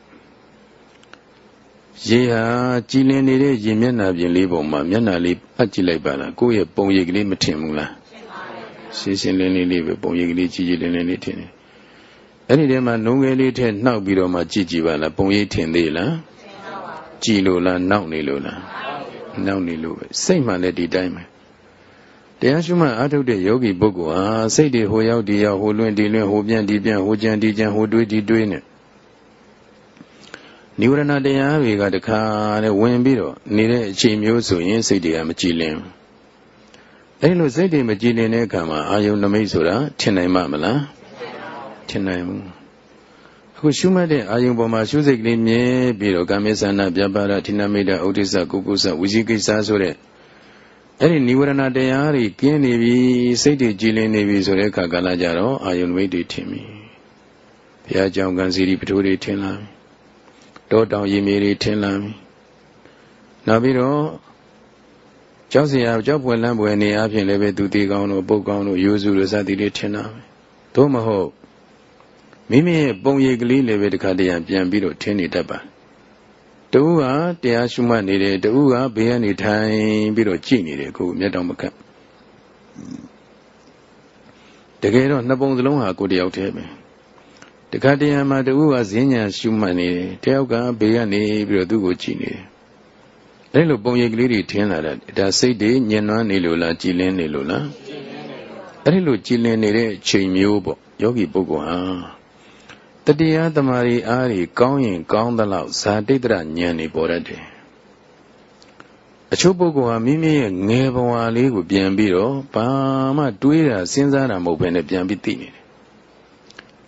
ရေဟာကြည်လင်နေတဲ့ရေမျက်နှာပြင်လေးပုံမှာမျက်နှာလေးအပ်ကြည့်လိုက်ပါလားကိုယ့်ရဲ့ပုံရိပ်ကလေးမထင်ဘူးလားရှင်းရှင်းလင်းလင်းလေးပဲပုံရိပ်ကလေးကြည်ကြည်လင်းလင်းလေးထင်တယ်အဲ့ဒီထဲမှာနှုံးငယ်လေးထဲနှောက်ပြီးတော့မှကြည့်ကြည့်ပါလားပုံရိပ်ထင်သေးလားကြည်လို့လားနောက်နေလို့လားနောက်နေလို့ပဲစိတ်မှလည်းဒီတိုင်းပဲ တရားရှုမှတ်အားထုတ်တဲ့ယောဂီပုဂ္ဂိုလ်ဟာစိတ်တွေဟိုရောက်ဒီရောက်ဟိုလွင်ဒီလွင်ဟိုပြန်ဒီပြန်ဟိုကြံဒီကြံဟိုတွေးဒီတွေးနဲ့နိဝရဏတရားတွေကတခါနဲ့ဝင်ပြီးတော့နေတဲ့အချိန်မျိုးဆိုရင်စိတ်တွေကမကြည်လင်အဲလိုစိတ်တွေမကြည်လင်တဲ့အခါမှာအာယုန်နမိတ်ဆိုတာထင်နိုင်မှာမလားထင်နိုင်ဘူးအခုရှုမှတ်တဲ့အာယုံပေါ်မှာရှုစိတ်ကလေးမြဲပြီးတော့ကာမေသနာပြပါဒဌိနမိတ်ဥဒိစ္စကုကုသဝိဇိကိစ္စဆိုတဲ့ အဲ့ဒီនិဝရဏတရားတွေကင်းနေပြီစိတ်တွေကြည်လင်နေပြီဆိုတဲ့အခါကာလကြတော့အာယုံမိတ်တွေထင်ပြီဘုရားကြောင့်ကံစီရီပထိုးတွေထင်လာပြီတောတောင်ရေမြေတွေထင်လာပြီနောက်ပြီးတော့ကျောင်းစရာကျောင်းပွင့်လန်းပွင့်နေအပြင်လည်းပဲသူတီကောင်းတို့ပုတ်ကောင်းတို့ရိုးစုတို့စသည်တွေထင်လာပြီသို့မဟုတ်မိမိရဲ့ပုံရိပ်ကလေးလည်းပဲတခါတရံပြန်ပြီးတော့ထင်းနေတတ်ပါ တူကတရားရှုမှတ်နေတယ်တူကဘေးကနေထိုင်ပြီးတော့ကြည့်နေတယ်ကိုမျက်တောင်မကပ်တကယ်တော့နှစ်ပုံစလုံးဟာကိုတယောက်တည်းပဲတခါတရံမှာတူကဈဉ္ညာရှုမှတ်နေတယ်တယောက်ကဘေးကနေပြီးတော့သူ့ကိုကြည့်နေတယ်အဲလိုပုံရိပ်ကလေးတွေထင်းလာတာဒါစိတ်တွေညင်နွမ်းနေလို့လားကြည်လင်းနေလို့လားအဲ့ဒီလိုကြည်လင်နေတဲ့အချိန်မျိုးပေါ့ယောဂီပုဂ္ဂိုလ်ဟာ တတရားတမာရီအားတွေကောင်းရင်ကောင်းသလောက်ဇာတိတ္တရဉာဏ်တွေပေါ်တတ်တယ်အချို့ပုဂ္ဂိုလ်ဟာမိမိရဲ့ငယ်ဘဝလေးကိုပြန်ပြီးတော့ဘာမှတွေးတာစဉ်းစားတာမဟုတ်ဘဲနဲ့ပြန်ပြီးသိနေတယ်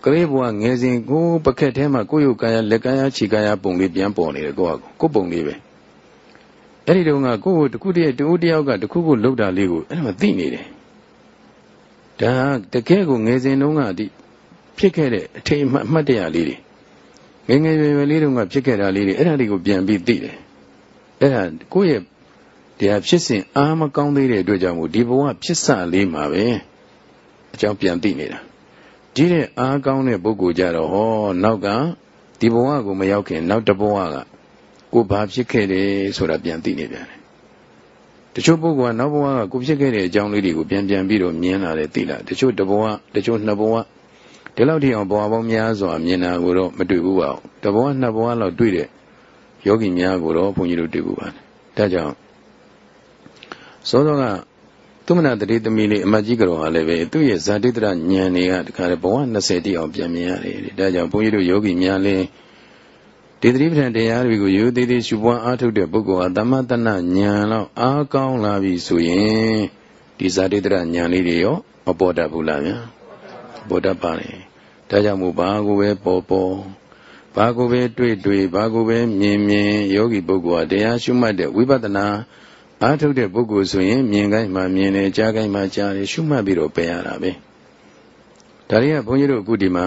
ကလေးဘဝငယ်စဉ်ကိုပကက်ထဲမှာကိုယ့်ရုပ်ကာယလက်ကာယခြေကာယပုံလေးပြန်ပေါ်နေတယ်ကိုယ့်ဟာကိုယ်ပုံလေးပဲအဲ့ဒီတုန်းကကိုယ့်ကိုတခုတည်းတူတယောက်ကတခုခုလှုပ်တာလေးကိုအဲ့ဒါမှသိနေတယ်ဒါတကယ်ကိုငယ်စဉ်တုန်းကဒီ ဖြစ်ခဲ့တဲ့အထိတ်အမှတ်တရလေးတွေငယ်ငယ်ရွယ်ရွယ်လေးတုန်းကဖြစ်ခဲ့တာလေးတွေအဲ့ဒါတွေကိုပြန်ပြီးသိတယ်အဲ့ဒါကိုယ့်ရဲ့တရားဖြစ်စဉ်အားမကောင်းသေးတဲ့အတွက်ကြောင့်မို့ဒီဘဝဖြစ်စလေးမှာပဲအကြောင်းပြန်သိနေတာဒီတဲ့အားကောင်းတဲ့ပုဂ္ဂိုလ်ကြတော့ဟောနောက်ကဒီဘဝကိုမရောက်ခင်နောက်တဘဝကကိုဘာဖြစ်ခဲ့တယ်ဆိုတာပြန်သိနေပြန်တယ်တချို့ပုဂ္ဂိုလ်ကနောက်ဘဝကကိုဖြစ်ခဲ့တဲ့အကြောင်းလေးတွေကိုပြန်ပြန်ပြီးတော့မြင်လာတယ်သိလာတချို့တဘဝတချို့နှစ်ဘဝ ဒီလောက်ထိအောင်ဘဝပေါင်းများစွာမြင်တာကိုတော့မတွေ့ဘူးပါဘူးတဘဝနှစ်ဘဝလောက်တွေ့တဲ့ယောဂီများကိုတော့ဘုန်းကြီးတို့တွေ့ဘူးပါတယ်ဒါကြောင့်စောစောကသုမနာတတိသမီးလေးအမကြီးကတော်ဟာလည်းပဲသူ့ရဲ့ဇာတိတရဉာဏ်တွေကတခါလေဘဝ20တိအောင်ပြန်မြင်ရတယ်ဒါကြောင့်ဘုန်းကြီးတို့ယောဂီများလည်းဒီသတိပဋ္ဌာန်တရားတွေကိုရိုးသေးသေးရှုပွားအားထုတ်တဲ့ပုဂ္ဂိုလ်ဟာသမတနာဉာဏ်လောက်အားကောင်းလာပြီဆိုရင်ဒီဇာတိတရဉာဏ်လေးတွေရောမပေါ်တတ်ဘူးလားဗျာ ပေါ်တတ်ပါလေဒါကြောင့်မို့ဘာကိုပဲပေါ်ပေါ်ဘာကိုပဲတွေ့တွေ့ဘာကိုပဲမြင်မြင်ယောဂီပုဂ္ဂိုလ်ဟာတရားရှုမှတ်တဲ့ဝိပဿနာအားထုတ်တဲ့ပုဂ္ဂိုလ်ဆိုရင်မြင်ကိုင်းမှမြင်တယ်ကြားကိုင်းမှကြားတယ်ရှုမှတ်ပြီးတော့ပယ်ရတာပဲဒါတွေကဘုန်းကြီးတို့အခုဒီမှာ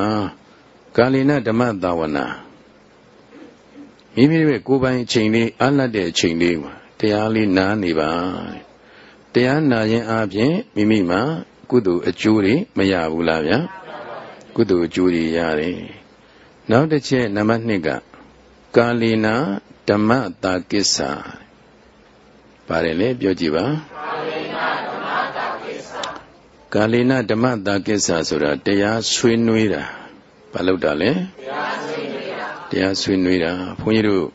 ကာလိနဓမ္မသာဝနာမိမိရဲ့ကိုယ်ပိုင်အချိန်လေးအလတ်တဲ့အချိန်လေးမှာတရားလေးနားနေပါတရားနာခြင်းအပြင်မိမိမှာ ကုသိုလ်အကျိုးတွေမရဘူးလားဗျာကုသိုလ်အကျိုးတွေရတယ်နောက်တစ်ချက်နံပါတ်2ကကာလီနာဓမ္မတာကိစ္စပါတယ်လေပြောကြည့်ပါကာလီနာဓမ္မတာကိစ္စကာလီနာဓမ္မတာကိစ္စဆိုတာတရားဆွေးနွေးတာဘာလို့တာလဲတရားဆွေးနွေးတာတရားဆွေးနွေးတာဘုန်းကြီးတို့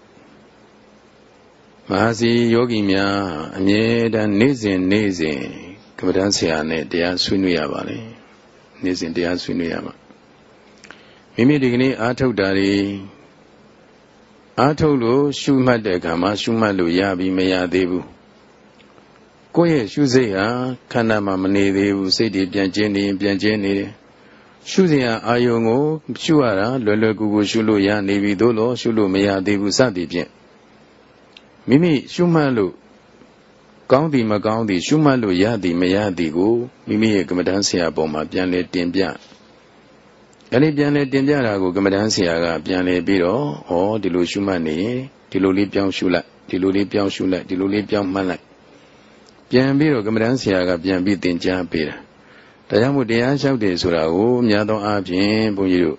မဟာစီယောဂီများအမြဲတမ်းနေ့စဉ်နေ့စဉ် ကမ္ဘာတန်းဆရာနဲ့တရားဆွေးနွေးရပါလေနေ့စဉ်တရားဆွေးနွေးရမှာမိမိဒီကနေ့အာထုတ်တာတွေအာထုတ်လို့ရှုမှတ်တဲ့အခါမှာရှုမှတ်လို့ရပြီမရသေးဘူးကိုယ့်ရဲ့ရှုစိတ်ဟာခန္ဓာမှာမနေသေးဘူးစိတ်တွေပြန်ကျင်းနေပြန်ကျင်းနေတယ်ရှုစဉ်အာယုံကိုရှုရတာလွယ်လွယ်ကူကူရှုလို့ရနေပြီသို့လို့ရှုလို့မရသေးဘူးစသည်ဖြင့်မိမိရှုမှတ်လို့ ကောင်းသည်မကောင်းသည် ရှုမှတ်လို့ရသည်မရသည်ကိုမိမိရဲ့ကမ္မဋ္ဌာန်းဆရာပေါ်မှာပြန်လဲတင်ပြအဲ့ဒီပြန်လဲတင်ပြတာကိုကမ္မဋ္ဌာန်းဆရာကပြန်လဲပြီးတော့ဩဒီလိုရှုမှတ်နေရင်ဒီလိုလေးပြောင်းရှုလိုက်ဒီလိုလေးပြောင်းရှုလိုက်ဒီလိုလေးပြောင်းမှတ်လိုက်ပြန်ပြီးတော့ကမ္မဋ္ဌာန်းဆရာကပြန်ပြီးသင်ကြားပေးတာဒါကြောင့်မို့တရားလျှောက်တယ်ဆိုတာကိုများသောအားဖြင့်ဘုန်းကြီးတို့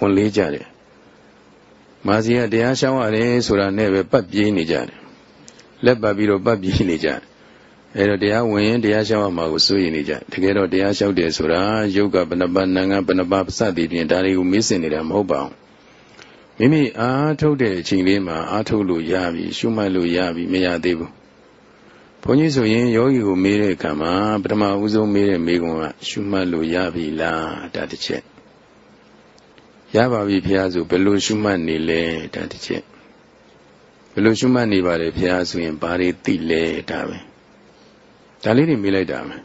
ဝန်လေးကြတယ်မာစီကတရားလျှောက်ရတယ်ဆိုတာနဲ့ပဲပတ်ပြေးနေကြတယ် လက်ပတ်ပြီးတော့ပတ်ပြေးနေကြတယ်အဲတော့တရားဝင်ရင်တရားလျှောက်ရမှာကိုစိုးရိမ်နေကြတကယ်တော့တရားလျှောက်တယ်ဆိုတာယုတ်ကဘဏ္ဍပါနံကဘဏ္ဍပါစသည်ဖြင့်ဒါတွေကိုမေ့စင်နေတာမဟုတ်ပါဘူးမိမိအားထုတ်တဲ့အချိန်လေးမှာအားထုတ်လို့ရပြီရှုမှတ်လို့ရပြီမရသေးဘူးဘုန်းကြီးဆိုရင်ယောဂီကိုမေးတဲ့အခါမှာပထမဦးဆုံးမေးတဲ့မေးခွန်းကရှုမှတ်လို့ရပြီလားဒါတစ်ချက်ရပါပြီဖះဆိုဘယ်လိုရှုမှတ်နေလဲဒါတစ်ချက် ဘယ်လိုရှုမှတ်နေပါလဲဖះဆိုရင်ဘာတွေသိလဲဒါပဲဒါလေးတွေမေးလိုက်တာပဲ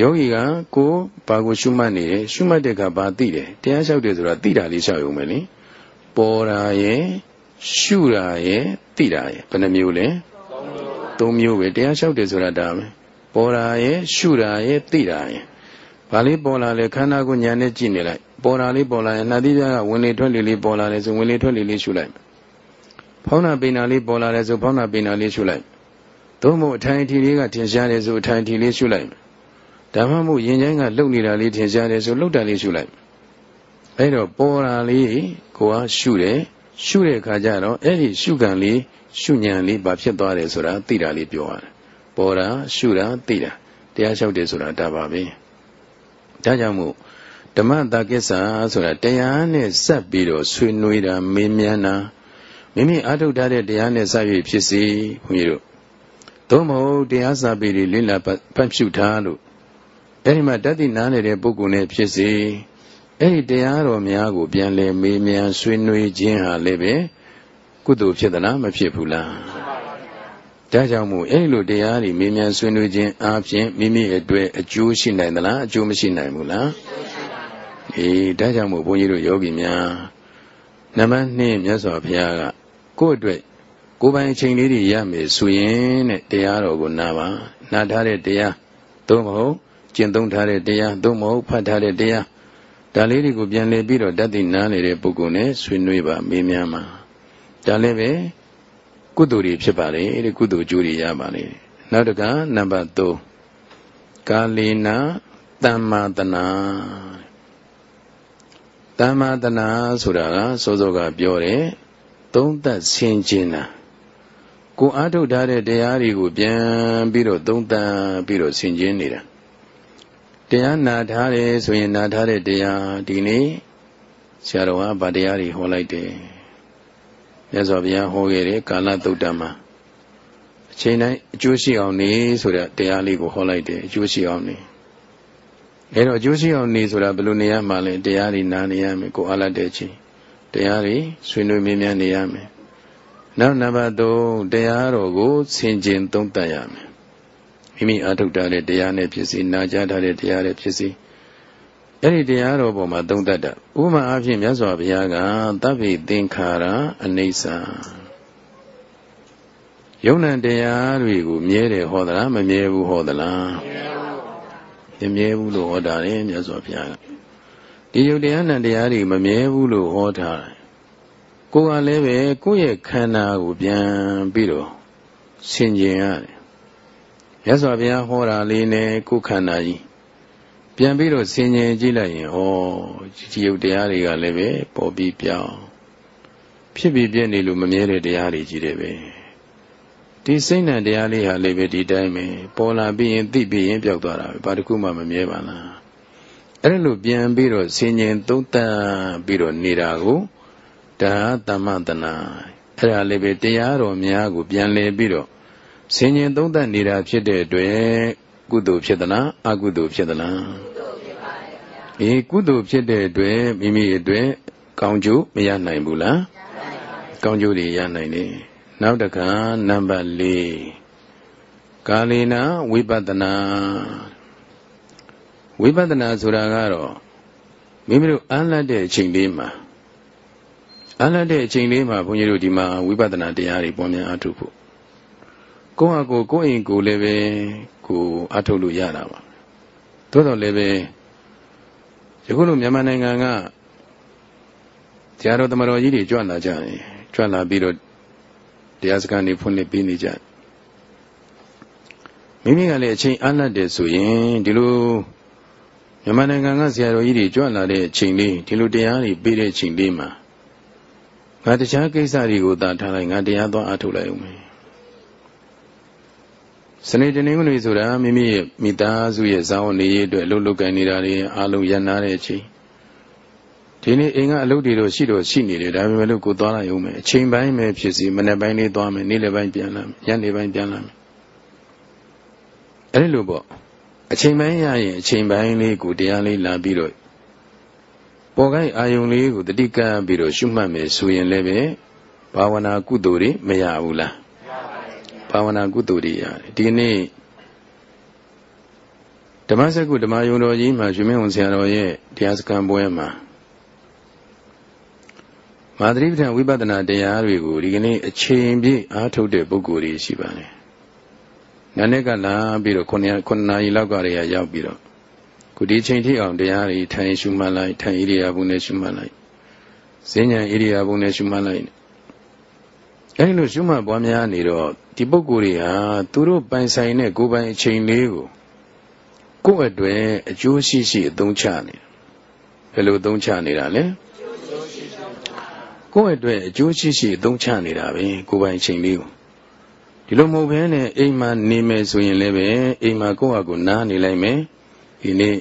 ယောဂီကကိုဘာကိုရှုမှတ်နေတယ်ရှုမှတ်တဲ့အခါဘာသိတယ်တရားလျှောက်တယ်ဆိုတာသိတာလေးလျှောက်ရုံပဲလေပေါ်တာရဲ့ရှုတာရဲ့သိတာရဲ့ဘယ်နှမျိုးလဲသုံးမျိုးပဲတရားလျှောက်တယ်ဆိုတာဒါပဲပေါ်တာရဲ့ရှုတာရဲ့သိတာရဲ့ဘာလေးပေါ်လာလဲခန္ဓာကိုညာနဲ့ကြည့်နေလိုက်ပေါ်တာလေးပေါ်လာရင်နှာသီးပြားကဝင်လေထွက်လေလေးပေါ်လာတယ်ဆိုဝင်လေထွက်လေလေးရှုလိုက် ဖောင်းနာပိန်နာလေးပေါ်လာတယ်ဆိုဖောင်းနာပိန်နာလေးရှုလိုက်သို့မဟုတ်အထိုင်အထီလေးကထင်ရှားတယ်ဆိုအထိုင်အထီလေးရှုလိုက်ဒါမှမဟုတ်ရင်ချိုင်းကလှုပ်နေတာလေးထင်ရှားတယ်ဆိုလှုပ်တာလေးရှုလိုက်အဲ့တော့ပေါ်တာလေးကိုကရှုတယ်ရှုတဲ့အခါကျတော့အဲ့ဒီရှုကံလေးရှုဉဏ်လေးဘာဖြစ်သွားတယ်ဆိုတာသိတာလေးပြောရတယ်ပေါ်တာရှုတာသိတာတရားလျှောက်တယ်ဆိုတာဒါပါပဲဒါကြောင့်မို့ဓမ္မတာကိစ္စဆိုတာတရားနဲ့ဆက်ပြီးတော့ဆွေးနွေးတာမေးမြန်းတာ မိမိအထုတ်ထားတဲ့တရားနဲ့ဆက်၍ဖြစ်စီဘုန်းကြီးတို့သို့မဟုတ်တရားစာပေတွေလိလဖတ်ဖြူထားလို့အဲ့ဒီမှာတတိနားနေတဲ့ပုဂ္ဂိုလ်နဲ့ဖြစ်စီအဲ့ဒီတရားတော်များကို ပြန်လည်မေးမြန်းဆွေးနွေးခြင်းဟာလည်းပဲကုသိုလ်ဖြစ်သလားမဖြစ်ဘူးလားဒါကြောင့်မို့အဲ့လိုတရားတွေမေးမြန်းဆွေးနွေးခြင်းအပြင်မိမိအတွက်အကျိုးရှိနိုင်သလားအကျိုးမရှိနိုင်ဘူးလားအေးဒါကြောင့်မို့ဘုန်းကြီးတို့ယောဂီများနံပါတ်2မြတ်စွာဘုရားက ကိုယ့်အတွက်ကိုယ်ပိုင်အချိန်လေးတွေရမယ်ဆိုရင်တဲ့တရားတော်ကိုနာပါနာထားတဲ့တရားသို့မဟုတ်ကျင့်သုံးထားတဲ့တရားသို့မဟုတ်ဖတ်ထားတဲ့တရားဒါလေးတွေကိုပြန်လည်ပြီးတော့တတ်သိနားနေတဲ့ပုဂ္ဂိုလ်နဲ့ဆွေးနွေးပါမေးမြန်းပါဒါလည်းပဲကုသိုလ်တွေဖြစ်ပါလေတဲ့ကုသိုလ်ကျိုးတွေရပါလေနောက်တကနံပါတ်3ကာလေနာတမ္မာတနာတမ္မာတနာဆိုတာကစောစောကပြောတယ် သုံးသက်ဆင်ခြင်တာကိုအားထုတ်ထားတဲ့တရားတွေကိုပြန်ပြီးတော့သုံးသပ်ပြီးတော့ဆင်ခြင်နေတာတရားနာထားတယ်ဆိုရင်နာထားတဲ့တရားဒီနေ့ဆရာတော်ကဗတရားတွေဟောလိုက်တယ်မြတ်စွာဘုရားဟောခဲ့တဲ့ကာလသုတ်တမှာအချိန်တိုင်းအကျိုးရှိအောင်နေဆိုတဲ့တရားလေးကိုဟောလိုက်တယ်အကျိုးရှိအောင်နေအဲတော့အကျိုးရှိအောင်နေဆိုတာဘယ်လိုနေရမှာလဲတရားတွေနာနေရမယ်ကိုအားလတ်တဲ့ချိန် တရားတွေဆွေးနွေးမြင်းမြန်းနေရမယ်နောက်နံပါတ်3တရားတော်ကိုဆင်ခြင်သုံးသပ်ရမယ်မိမိအထုတ်ထားတဲ့တရားနဲ့ဖြစ်စီနာကြားထားတဲ့တရားနဲ့ဖြစ်စီအဲ့ဒီတရားတော်ပေါ်မှာသုံးသပ်တာဥပမာအားဖြင့်မြတ်စွာဘုရားကသဗ္ဗေသင်္ခါရအနိစ္စယုံနံတရားတွေကိုမြဲတယ်ဟောသလားမမြဲဘူးဟောသလားမမြဲဘူးလို့ဟောတာလေမြတ်စွာဘုရားက ဒီယုတ်တရားနံတရားတွေမမြဲဘူးလို့ဟောထားတယ်ကိုယ်ကလည်းပဲကိုယ့်ရဲ့ခန္ဓာကိုပြန်ပြီးတော့ဆင်ခြင်ရတယ်ရသော်ဘုရားဟောတာလေးနဲ့ကိုယ်ခန္ဓာကြီးပြန်ပြီးတော့ဆင်ခြင်ကြည့်လိုက်ရင်ဩဒီရုပ်တရားတွေကလည်းပဲပေါ်ပြီးပြောင်းဖြစ်ပြီးပြည့်နေလို့မမြဲတဲ့တရားတွေကြီးတယ်ပဲဒီစိတ်နဲ့တရားလေးဟာလည်းပဲဒီတိုင်းပဲပေါ်လာပြီးရင်သိပြီးရင်ပျောက်သွားတာပဲဘာတစ်ခုမှမမြဲပါလား အဲ့လိုပြန်ပြီးတော့ဆင်ញင်သုံးသပ်ပြီးတော့နေတာကိုဒါသမ္မတနာအဲ့ဒါလည်းပဲတရားတော်များကိုပြန်လည်ပြီးတော့ဆင်ញင်သုံးသပ်နေတာဖြစ်တဲ့အတွက်ကုသိုလ်ဖြစ်သလားအကုသိုလ်ဖြစ်သလားအေးကုသိုလ်ဖြစ်တဲ့အတွက်မိမိအတွက်ကောင်းကျိုးမရနိုင်ဘူးလားကောင်းကျိုးတွေရနိုင်တယ်နောက်တခါနံပါတ်၄ကာလေနာဝိပဿနာ ဝိပဿနာဆိုတာကတော့မိမိတို့အားလတ်တဲ့အချိန်လေးမှာအားလတ်တဲ့အချိန်လေးမှာဘုန်းကြီးတို့ဒီမှာဝိပဿနာတရားတွေပွားများအားထုတ်ဖို့ကိုယ့်ဟာကိုယ်ကိုယ့်အိမ်ကိုယ်လည်းပဲကိုအားထုတ်လို့ရတာပါသို့တော်လည်းပဲယခုလိုမြန်မာနိုင်ငံကဆရာတော်တမတော်ကြီးတွေကြွလာကြတယ်ကြွလာပြီးတော့တရားစခန်းတွေဖွင့်လှစ်ပေးနေကြမိမိကလည်းအချိန်အားလတ်တယ်ဆိုရင်ဒီလို မြန်မာနိုင်ငံကဆရာတော်ကြီးတွေကြွလာတဲ့အချိန်လေးဒီလိုတရားတွေပေးတဲ့အချိန်လေးမှာငါတခြားကိစ္စတွေကိုသာထားလိုက်ငါတရားသွားအားထုတ်လိုက်ဦးမယ်စနေတနင်္ဂနွေဆိုတာမိမိရဲ့မိသားစုရဲ့ဇာဝနေရေးအတွက်လှုပ်လှုပ်ကန်နေတာတွေအားလုံးရန်နာတဲ့အချိန်ဒီနေ့အိမ်ကအလုပ်တွေတော့ရှိတော့ရှိနေတယ်ဒါပေမဲ့လို့ကိုသွားလိုက်အောင်မယ်အချိန်ပိုင်းပဲဖြစ်စီမနေ့ပိုင်းလေးသွားမယ်နေ့လယ်ပိုင်းပြန်လာမယ်ညနေပိုင်းပြန်လာမယ်အဲ့ဒီလိုပေါ့ အချိန်ပိုင်းရရင်အချိန်ပိုင်းလေးကိုတရားလေးလာပြီးတော့ပေါ်ကိုင်းအာယုံလေးကိုတတိကံပြီးတော့ရှုမှတ်မယ်ဆိုရင်လည်းပဲဘာဝနာကုသိုလ်တွေမရဘူးလားဘာဝနာကုသိုလ်တွေရတယ်ဒီနေ့ဓမ္မစကုဓမ္မယုံတော်ကြီးမှာရွှေမင်းဝန်ဆရာတော်ရဲ့တရားစခန်းပွဲမှာမာသရိပဋ္ဌာန်ဝိပဿနာတရားတွေကိုဒီကနေ့အချိန်ပြည့်အားထုတ်တဲ့ပုဂ္ဂိုလ်တွေရှိပါတယ်။ နာနဲ့ကလာပြီးတော့9ရက်9နာရီလောက်ကတည်းကရောက်ပြီးတော့ခုဒီချိန်ထိအောင်တရားတွေထိုင်ရှုမှတ်လိုက်ထိုင်ဣရိယာပုနဲ့ရှုမှတ်လိုက်ဈဉ္ဉံဣရိယာပုနဲ့ရှုမှတ်လိုက်အဲဒီလိုရှုမှတ်ပွားများနေတော့ဒီပုဂ္ဂိုလ်တွေဟာသူတို့ပိုင်ဆိုင်တဲ့ကိုယ်ပိုင်အချိန်လေးကိုကိုယ့်အတွက်အကျိုးရှိရှိအသုံးချနေဘယ်လိုအသုံးချနေတာလဲကိုယ့်အတွက်အကျိုးရှိရှိအသုံးချနေတာပဲကိုယ်ပိုင်အချိန်လေးကို ဒီလိုမဟုတ်ဘဲနဲ့အိမ်မှာနေမယ်ဆိုရင်လည်းပဲအိမ်မှာကိုယ့်ဟာကိုယ်နားနေလိုက်မယ်ဒီနေ့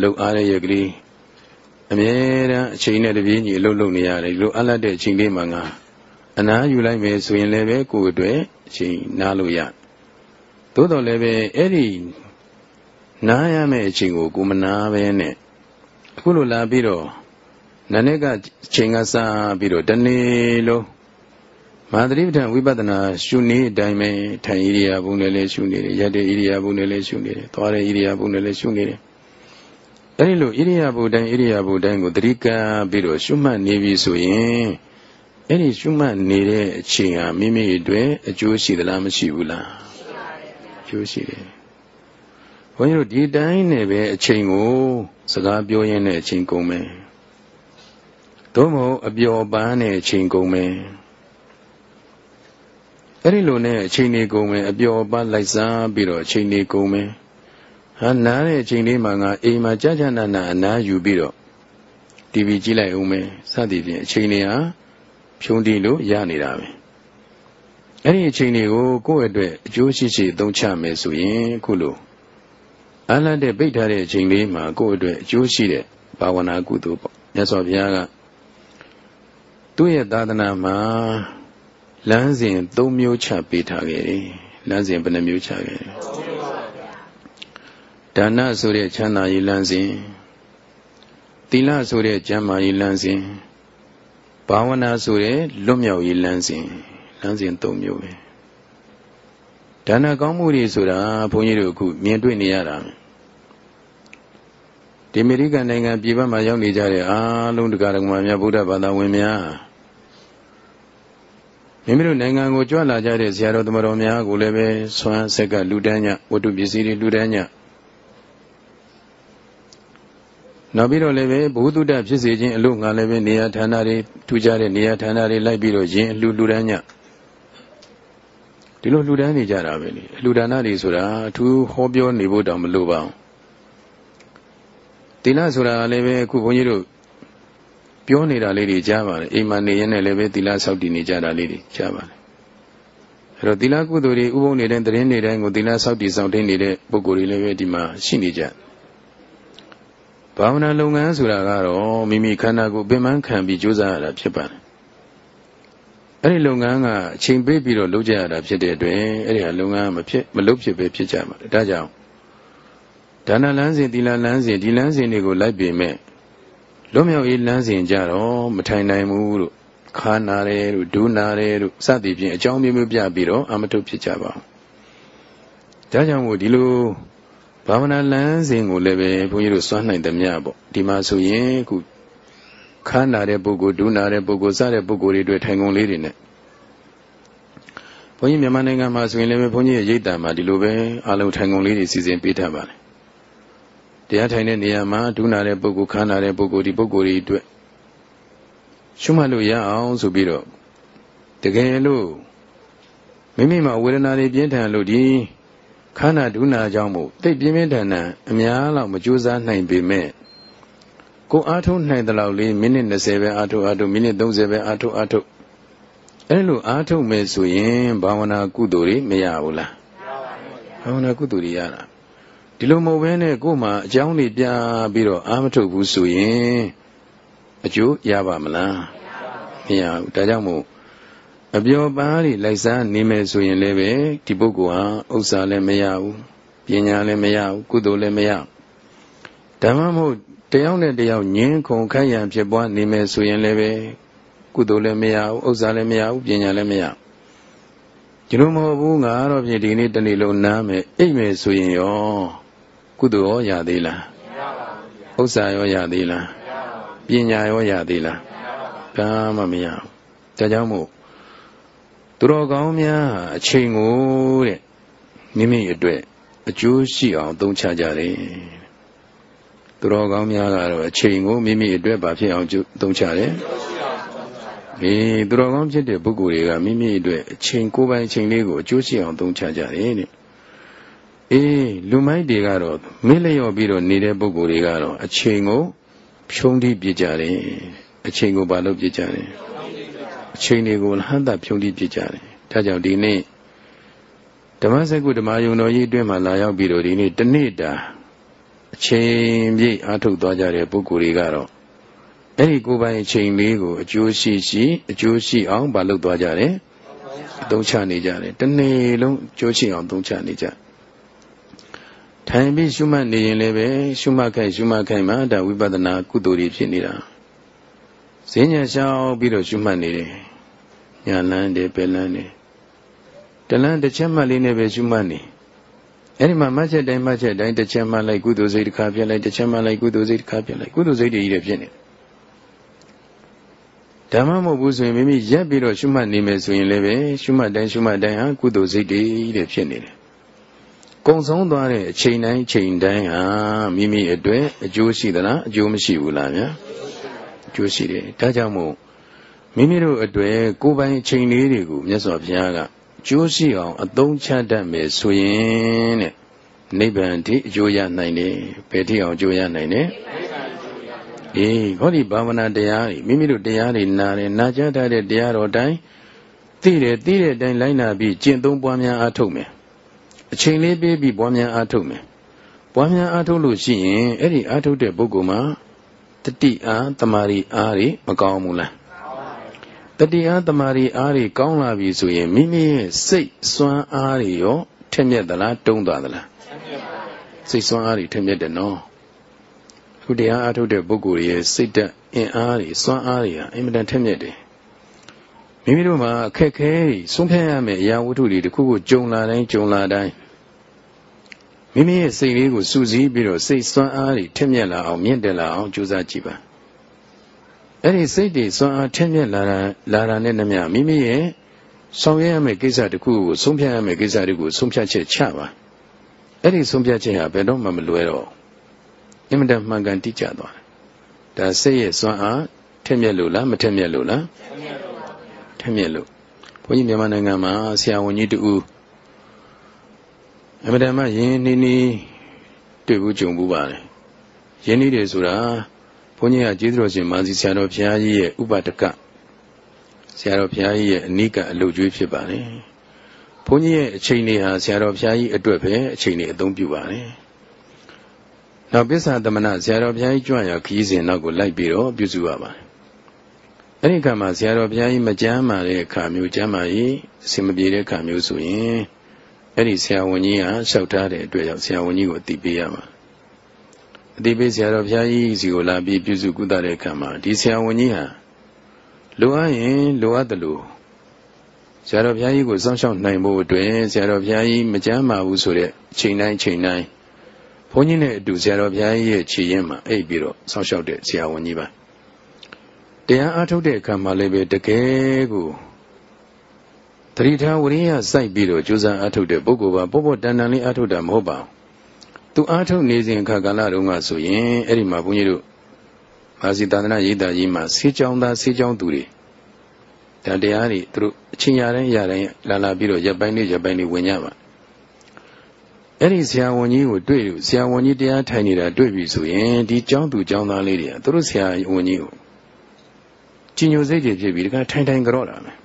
လှုပ်အားတဲ့ရကလေးအမြဲတမ်းအချိန်နဲ့တပြေးညီလှုပ်လှုပ်နေရတယ်ဒီလိုအလတ်တဲ့အချိန်လေးမှာငါအနားယူလိုက်မယ်ဆိုရင်လည်းပဲကိုယ်အတွက်အချိန်နားလို့ရသို့တော်လည်းပဲအဲ့ဒီနားရမယ့်အချိန်ကိုကိုမနာပဲနဲ့အခုလိုလာပြီးတော့နာနဲ့ကချိန်ကစားပြီးတော့တနေ့လုံး မာသရိပဋ္ဌာန်ဝိပဿနာရှုနေအတိုင်းပဲထိုင်ဣရိယာပုနဲ့လည်းရှုနေတယ်ရက်တဲ့ဣရိယာပုနဲ့လည်းရှုနေတယ်သွားတဲ့ဣရိယာပုနဲ့လည်းရှုနေတယ်အဲဒီလိုဣရိယာပုတိုင်းဣရိယာပုတိုင်းကိုသတိကပြီးတော့ရှုမှတ်နေပြီဆိုရင်အဲ့ဒီရှုမှတ်နေတဲ့အချိန်ဟာမိမိအတွက်အကျိုးရှိသလားမရှိဘူးလားရှိပါတယ်အကျိုးရှိတယ်ဘုန်းကြီးတို့ဒီတိုင်းနဲ့ပဲအချိန်ကို စကားပြောရင်းနဲ့အချိန်ကုန်မယ်သို့မဟုတ်အပျော်ပန်းနဲ့အချိန်ကုန်မယ် အဲ့ဒီလိုနဲ့အချိန်လေးကုန်မယ်အပျော်ပန်းလိုက်စားပြီးတော့အချိန်လေးကုန်မယ်ဟာနားတဲ့အချိန်လေးမှာငါအိမ်မှာကြာကြာနာနာအနားယူပြီးတော့ TV ကြည့်လိုက်အောင်မယ်စသည်ဖြင့်အချိန်လေးဟာဖြုံးတီးလို့ရနေတာပဲအဲ့ဒီအချိန်တွေကိုကိုယ့်အတွက်အကျိုးရှိရှိသုံးချမယ်ဆိုရင်ခုလိုအလတ်တဲ့ပိတ်ထားတဲ့အချိန်လေးမှာကိုယ့်အတွက်အကျိုးရှိတဲ့ဘာဝနာကုသိုလ်ပေါ့မြတ်စွာဘုရားကသူ့ရဲ့သာသနာမှာ လမ်းစဉ်၃မျိုးချပေးထားခဲ့တယ်လမ်းစဉ်ဘယ်နှမျိုးချခဲ့လဲဒါနဆိုတဲ့ချမ်းသာရေးလမ်းစဉ်သီလဆိုတဲ့ကျမ်းမာရေးလမ်းစဉ်ဘာဝနာဆိုတဲ့လွတ်မြောက်ရေးလမ်းစဉ်လမ်းစဉ်၃မျိုးပဲဒါနကောင်းမှုတွေဆိုတာဘုန်းကြီးတို့အခုမြင်တွေ့နေရတာဒီအမေရိကန်နိုင်ငံပြည်ပမှာရောက်နေကြတဲ့အားလုံးတရားဓမ္မများဗုဒ္ဓဘာသာဝင်များ မိမိတို့နိုင်ငံကိုကြွလာကြတဲ့ဆရာတော်သမတော်များကိုလည်းပဲဆွမ်းဆက်ကလူတန်းညဝတ္ထုပစ္စည်းတွေလူတန်းညနောက်ပြီးတော့လည်းပဲဘုသူတ္တဖြစ်စေခြင်းအလို့ငါလည်းပဲနေရာဌာနတွေထူကြတဲ့နေရာဌာနတွေလိုက်ပြီးတော့ယင်အလှလူဒန်းညဒီလိုလှူဒန်းနေကြတာပဲလေလှူဒါနတွေဆိုတာအထူးဟောပြောနေဖို့တောင်မလိုပါဘူးသီလဆိုတာလည်းပဲအခုဘုန်းကြီးတို့ ပြောနေတာလေးတွေကြားပါတယ်အိမ်မှာနေရင်လည်းပဲသီလဆောက်တည်နေကြတာလေးတွေကြားပါတယ်အဲ့တော့သီလကုသိုလ်တွေဥပုံနေတဲ့သတင်းတွေတိုင်းကိုသီလဆောက်တည်ဆောင်တင်နေတဲ့ပုဂ္ဂိုလ်တွေလည်းပဲဒီမှာရှိနေကြဘာဝနာလုပ်ငန်းဆိုတာကတော့မိမိခန္ဓာကိုယ်ပင်ပန်းခံပြီးကြိုးစားရတာဖြစ်ပါတယ်အဲ့ဒီလုပ်ငန်းကအချိန်ပေးပြီးတော့လုပ်ကြရတာဖြစ်တဲ့အတွက်အဲ့ဒီဟာလုပ်ငန်းမဖြစ်မလုပ်ဖြစ်ပဲဖြစ်ကြမှာဒါကြောင့်ဒါနလန်းစဉ်သီလလန်းစဉ်ဒီလန်းစဉ်တွေကိုလိုက်ပြင်မဲ့ လွတ်မြောက်ရေးလမ်းစဉ်ကြတော့မထိုင်နိုင်ဘူးလို့ခါနာတယ်လို့ဒူးနာတယ်လို့စသည်ဖြင့်အကြောင်းမျိုးမျိုးပြပြီးတော့အမထုတ်ဖြစ်ကြပါဘူးဒါကြောင့်မို့ဒီလိုဘာဝနာလမ်းစဉ်ကိုလည်းပဲဘုန်းကြီးတို့စွမ်းနိုင်သမျှပေါ့ဒီမှာဆိုရင်ခုခါနာတဲ့ပုဂ္ဂိုလ်ဒူးနာတဲ့ပုဂ္ဂိုလ်စတဲ့ပုဂ္ဂိုလ်တွေအတွက်ထိုင်ကုန်လေးတွေနဲ့ဘုန်းကြီးမြန်မာနိုင်ငံမှာဆိုရင်လည်းဘုန်းကြီးရဲ့ရိတ်တံမှာဒီလိုပဲအလုံးထိုင်ကုန်လေးတွေစီစဉ်ပေးထားပါတယ် တရားထိုင်တဲ့နေရာမှာဒုနာတဲ့ပုဂ္ဂိုလ်ခန္ဓာတဲ့ပုဂ္ဂိုလ်ဒီပုဂ္ဂိုလ်တွေအတွက်ရှုမှတ်လို့ရအောင်ဆိုပြီးတော့တကယ်လို့မိမိမှာဝေဒနာတွေပြင်းထန်လို့ဒီခန္ဓာဒုနာကြောင့်မို့တိတ်ပြင်းပြင်းထန်ထန်အများလောက်မကြိုးစားနိုင်ပေမဲ့ကိုအားထုတ်နိုင်တဲ့လောက်လေးမိနစ်20ပဲအားထုတ်အားထုတ်မိနစ်30ပဲအားထုတ်အားထုတ်အဲ့လိုအားထုတ်မယ်ဆိုရင်ဘာဝနာကုသိုလ်တွေမရဘူးလားဘာဝနာကုသိုလ်တွေရတာ ဒီလိုမဟုတ်ဘဲနဲ့ကို့မှာအကြောင်းတွေပြပြီးတော့အာမထုတ်ဘူးဆိုရင်အကျိုးရပါမလားမရဘူးဒါကြောင့်မို့အပျော်ပါးတွေလိုက်စားနေမယ်ဆိုရင်လည်းပဲဒီပုဂ္ဂိုလ်ဟာဥစ္စာလည်းမရဘူးပညာလည်းမရဘူးကုသိုလ်လည်းမရဓမ္မမဟုတ်တယောက်နဲ့တယောက်ညင်းခုန်ခန့်ရန်ဖြစ်ပွားနေမယ်ဆိုရင်လည်းပဲကုသိုလ်လည်းမရဘူးဥစ္စာလည်းမရဘူးပညာလည်းမရဒီလိုမဟုတ်ဘူးငါတော့ပြင်ဒီနေ့တနေ့လုံးနားမယ်အိပ်မယ်ဆိုရင်ရော ကုသိုလ်ရောရသေးလားမရပါဘူးဥစ္စာရောရသေးလားမရပါဘူးပညာရောရသေးလားမရပါဘူးဘာမှမရဘူးဒါကြောင့်မို့သူတော်ကောင်းများအချိန်ကိုတဲ့မိမိအတွက်အကျိုးရှိအောင်သုံးချကြတယ်သူတော်ကောင်းများကတော့အချိန်ကိုမိမိအတွက်ဘာဖြစ်အောင်သုံးချတယ်အေးသူတော်ကောင်းဖြစ်တဲ့ပုဂ္ဂိုလ်တွေကမိမိအတွက်အချိန်ကိုယ်ပိုင်အချိန်လေးကိုအကျိုးရှိအောင်သုံးချကြတယ်တဲ့ အေးလူမိုက်တွေကတော့မင်းလျော့ပြီးတော့နေတဲ့ပုဂ္ဂိုလ်တွေကတော့အချိန်ကိုဖြုံးတိပြကြတယ်အချိန်ကိုဘာလို့ပြကြတယ်အချိန်တွေကိုဟန်တာဖြုံးတိပြကြတယ်ဒါကြောင့်ဒီနေ့ဓမ္မစကုဓမ္မယုံတော်ကြီးအတွင်းမှာလာရောက်ပြီးတော့ဒီနေ့တနေ့တာအချိန်ပြည့်အားထုတ်သွားကြတဲ့ပုဂ္ဂိုလ်တွေကတော့အဲ့ဒီကိုယ်ပိုင်အချိန်လေးကိုအကျိုးရှိရှိအကျိုးရှိအောင်မလုပ်သွားကြတယ်အသုံးချနေကြတယ်တနေ့လုံးအကျိုးရှိအောင်သုံးချနေကြတယ် ထိုင်ပြီးရှုမှတ်နေရင်လည်းပဲရှုမှတ်ခိုင်ရှုမှတ်ခိုင်မှဒါဝိပဿနာကုသိုလ်တွေဖြစ်နေတာဈဉ္ညာရှောင်းပြီးတော့ရှုမှတ်နေတယ်ညာလန်းတယ်ပယ်လန်းတယ်တလန်းတစ်ချက်မှတ်လေးနဲ့ပဲရှုမှတ်နေအဲ့ဒီမှာမှတ်ချက်တိုင်းမှတ်ချက်တိုင်းတစ်ချက်မှတ်လိုက်ကုသိုလ်စိတ်တစ်ခါပြလိုက်တစ်ချက်မှတ်လိုက်ကုသိုလ်စိတ်တစ်ခါပြလိုက်ကုသိုလ်စိတ်တွေကြီးတယ်ဖြစ်နေဓမ္မမဟုတ်ဘူးဆိုရင်မိမိရက်ပြီးတော့ရှုမှတ်နေမယ်ဆိုရင်လည်းပဲရှုမှတ်တိုင်းရှုမှတ်တိုင်းဟာကုသိုလ်စိတ်တွေတဲ့ဖြစ်နေတယ် ကုံဆုံးသွားတဲ့အချိန်တိုင်းချိန်တိုင်းဟာမိမိအတွက်အကျိုးရှိသလားအကျိုးမရှိဘူးလားဗျာအကျိုးရှိတယ်ဒါကြောင့်မို့မိမိတို့အတွက်ကိုယ်ပိုင်အချိန်လေးတွေကိုမြတ်စွာဘုရားကကျိုးရှိအောင်အသုံးချတတ်မယ်ဆိုရင်တဲ့နိဗ္ဗာန်ထိအကျိုးရနိုင်တယ်ဘယ်ထိအောင်အကျိုးရနိုင်တယ်အေးဟောဒီဘာဝနာတရားတွေမိမိတို့တရားတွေနာတယ်နာကြားတဲ့တရားတော်တိုင်းသိတယ်သိတဲ့အတိုင်းလိုက်နာပြီးကျင့်သုံးပွားများအားထုတ်မယ် အချိန်လေးပေးပြီးပွားများအားထုတ်မယ်ပွားများအားထုတ်လို့ရှိရင်အဲ့ဒီအားထုတ်တဲ့ပုဂ္ဂိုလ်မှာတတိအားတမာရီအားတွေမကောင်းဘူးလားတတိအားတမာရီအားတွေကောင်းလာပြီဆိုရင်မိမိရဲ့စိတ်စွမ်းအားတွေရောထက်မြက်သလားတုံးသွားသလားစိတ်စွမ်းအားတွေထက်မြက်တယ်နော်ခုတရားအားထုတ်တဲ့ပုဂ္ဂိုလ်ရဲ့စိတ်ဓာတ်အင်အားတွေစွမ်းအားတွေဟာအင်မတန်ထက်မြက်တယ်မိမိတို့မှာအခက်ခဲတွေဆုံးဖြတ်ရမယ့်အရာဝတ္ထုတွေတခုခုကြုံလာတိုင်းကြုံလာတိုင်း မိမိရဲ့စိတ်လေးကိုစူးစီးပြီးတော့စိတ်စွမ်းအားတွေထက်မြက်လာအောင်မြင့်တက်လာအောင်ကြိုးစားကြည့်ပါအဲ့ဒီစိတ်တွေစွမ်းအားထက်မြက်လာတာလာတာနဲ့နှမျှမိမိရဲ့ဆောင်ရွက်ရမယ့်ကိစ္စတခုကိုဆုံးဖြတ်ရမယ့်ကိစ္စတွေကိုဆုံးဖြတ်ချက်ချပါအဲ့ဒီဆုံးဖြတ်ချက်ဟာဘယ်တော့မှမလွဲတော့အင်မတန်မှန်ကန်တိကျသွားတယ်ဒါစိတ်ရဲ့စွမ်းအားထက်မြက်လို့လားမထက်မြက်လို့လားထက်မြက်လို့ဘုန်းကြီးမြန်မာနိုင်ငံမှာဆရာဝန်ကြီးတူ အမတန်မှယင်းနေနေတွေ့ဘူးကြုံဘူးပါတယ်ယင်းနေတယ်ဆိုတာဘုန်းကြီးကကျေးဇူးတော်ရှင်မာစီဆရာတော်ဘုရားကြီးရဲ့ဥပဒကဆရာတော်ဘုရားကြီးရဲ့အနိကအလုပ်ကျွေးဖြစ်ပါတယ်ဘုန်းကြီးရဲ့အချိန်တွေဟာဆရာတော်ဘုရားကြီးအတွက်ပဲအချိန်တွေအသုံးပြုပါတယ်နောက်ပစ္ဆာသမဏဆရာတော်ဘုရားကြီးကြွရခီးစဉ်နောက်ကိုလိုက်ပြီးတော့ပြုစုရပါတယ်အဲ့ဒီခါမှာဆရာတော်ဘုရားကြီးမကြမ်းမာတဲ့အခါမျိုးကြမ်းမာရေးအစင်မပြေတဲ့အခါမျိုးဆိုရင် အဲ့ဒီဆရာဝန်ကြီးဟာလျှောက်ထားတဲ့အတွက်ကြောင့်ဆရာဝန်ကြီးကိုအတိပေးရမှာအတိပေးဆရာတော်ဘုရားကြီးစီကိုလာပြီးပြုစုကုသတဲ့အခါမှာဒီဆရာဝန်ကြီးဟာလိုအပ်ရင်လိုအပ်တယ်လို့ဆရာတော်ဘုရားကြီးကိုစောင့်ရှောက်နိုင်ဖို့အတွက်ဆရာတော်ဘုရားကြီးမကြမ်းမာဘူးဆိုတဲ့ချိန်တိုင်းချိန်တိုင်းဘုန်းကြီးနဲ့အတူဆရာတော်ဘုရားကြီးရဲ့ခြေရင်းမှာအိပ်ပြီးတော့စောင့်ရှောက်တဲ့ဆရာဝန်ကြီးပါတရားအားထုတ်တဲ့အခါမှာလည်းပဲတကယ်ကို တတိထားဝရိယစိုက်ပြီးတော့ကြိုးစားအားထုတ်တဲ့ပုဂ္ဂိုလ်ပါပေါ့ပေါ့တန်တန်လေးအားထုတ်တာမဟုတ်ပါဘူးသူအားထုတ်နေစဉ်အခါကာလတုန်းကဆိုရင်အဲ့ဒီမှာဘုန်းကြီးတို့မာစီသာသနာရေးတာကြီးမှာဆေးကြောင်းသားဆေးကြောင်းသူတွေဒါတရားတွေသူတို့အချင်းရတိုင်းရတိုင်းလာလာပြီးတော့ရပ်ပိုင်းလေးရပ်ပိုင်းလေးဝင်ကြပါအဲ့ဒီဆရာဝန်ကြီးကိုတွေ့လို့ဆရာဝန်ကြီးတရားထိုင်နေတာတွေ့ပြီဆိုရင်ဒီကျောင်းသူကျောင်းသားလေးတွေကသူတို့ဆရာဝန်ကြီးကိုကြီးညိုစိတ်တွေဖြစ်ပြီးတခါထိုင်ထိုင်ကြော့တာမယ်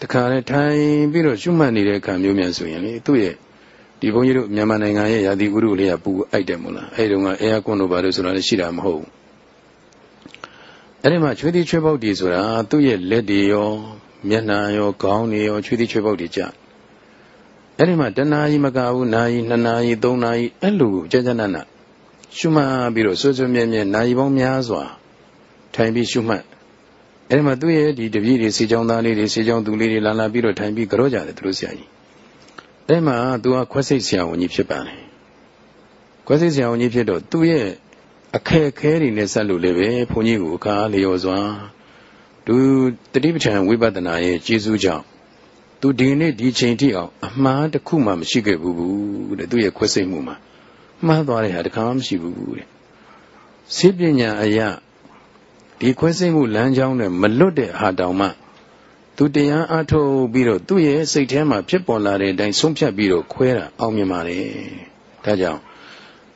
တခါလဲထိုင်ပြီးတော့ရှုမှတ်နေတဲ့ခံမျိုးများဆိုရင်လေသူ့ရဲ့ဒီဘုန်းကြီးတို့မြန်မာနိုင်ငံရဲ့ရာသီဥတုလေးကပူအိုက်တယ်မို့လားအဲ့တုန်းကအဲယာကွန်တို့ဘာလို့ဆိုတာလည်းရှိတာမဟုတ်ဘူးအဲ့ဒီမှာချွေးသီးချွေးပေါက်တွေဆိုတာသူ့ရဲ့လက်တွေရောမျက်နှာရောခေါင်းတွေရောချွေးသီးချွေးပေါက်တွေကြအဲ့ဒီမှာတနာရီမကဘူးနာရီနှစ်နာရီသုံးနာရီအဲ့လိုကြာကြာနာနာရှုမှတ်ပြီးတော့ဆွဆွမြဲမြဲနာရီပေါင်းများစွာထိုင်ပြီးရှုမှတ် အဲ့ဒီမှာသူ့ရဲ့ဒီတပည့်တွေစေချောင်းသားလေးတွေစေချောင်းသူလေးတွေလာလာပြီးတော့ထိုင်ပြီးကြောကြတယ်သူတို့ဆရာကြီးအဲ့မှာသူကခွဲစိတ်ဆရာဝန်ကြီးဖြစ်ပါတယ်ခွဲစိတ်ဆရာဝန်ကြီးဖြစ်တော့သူ့ရဲ့အခက်အခဲတွေနဲ့ဆက်လို့လည်းပဲဘုန်းကြီးကိုအခါလျော်စွာသူတတိပဋ္ဌာန်ဝိပဿနာရဲ့ကျေးဇူးကြောင့်သူဒီနေ့ဒီချိန်ထိအောင်အမှားတစ်ခုမှမရှိခဲ့ဘူးတဲ့သူရဲ့ခွဲစိတ်မှုမှာမှားသွားတဲ့ဟာတစ်ခါမှမရှိဘူးတဲ့စိပညာအရာ ဒီခွဲစိတ်မှုလမ်းကြောင်းနဲ့မလွတ်တဲ့ဟာတောင်မှသူတရားအားထုတ်ပြီးတော့သူ့ရဲ့စိတ်ထဲမှာဖြစ်ပေါ်လာတဲ့အတိုင်းဆုံးဖြတ်ပြီးတော့ခွဲတာအောင်မြင်ပါတယ်ဒါကြောင့်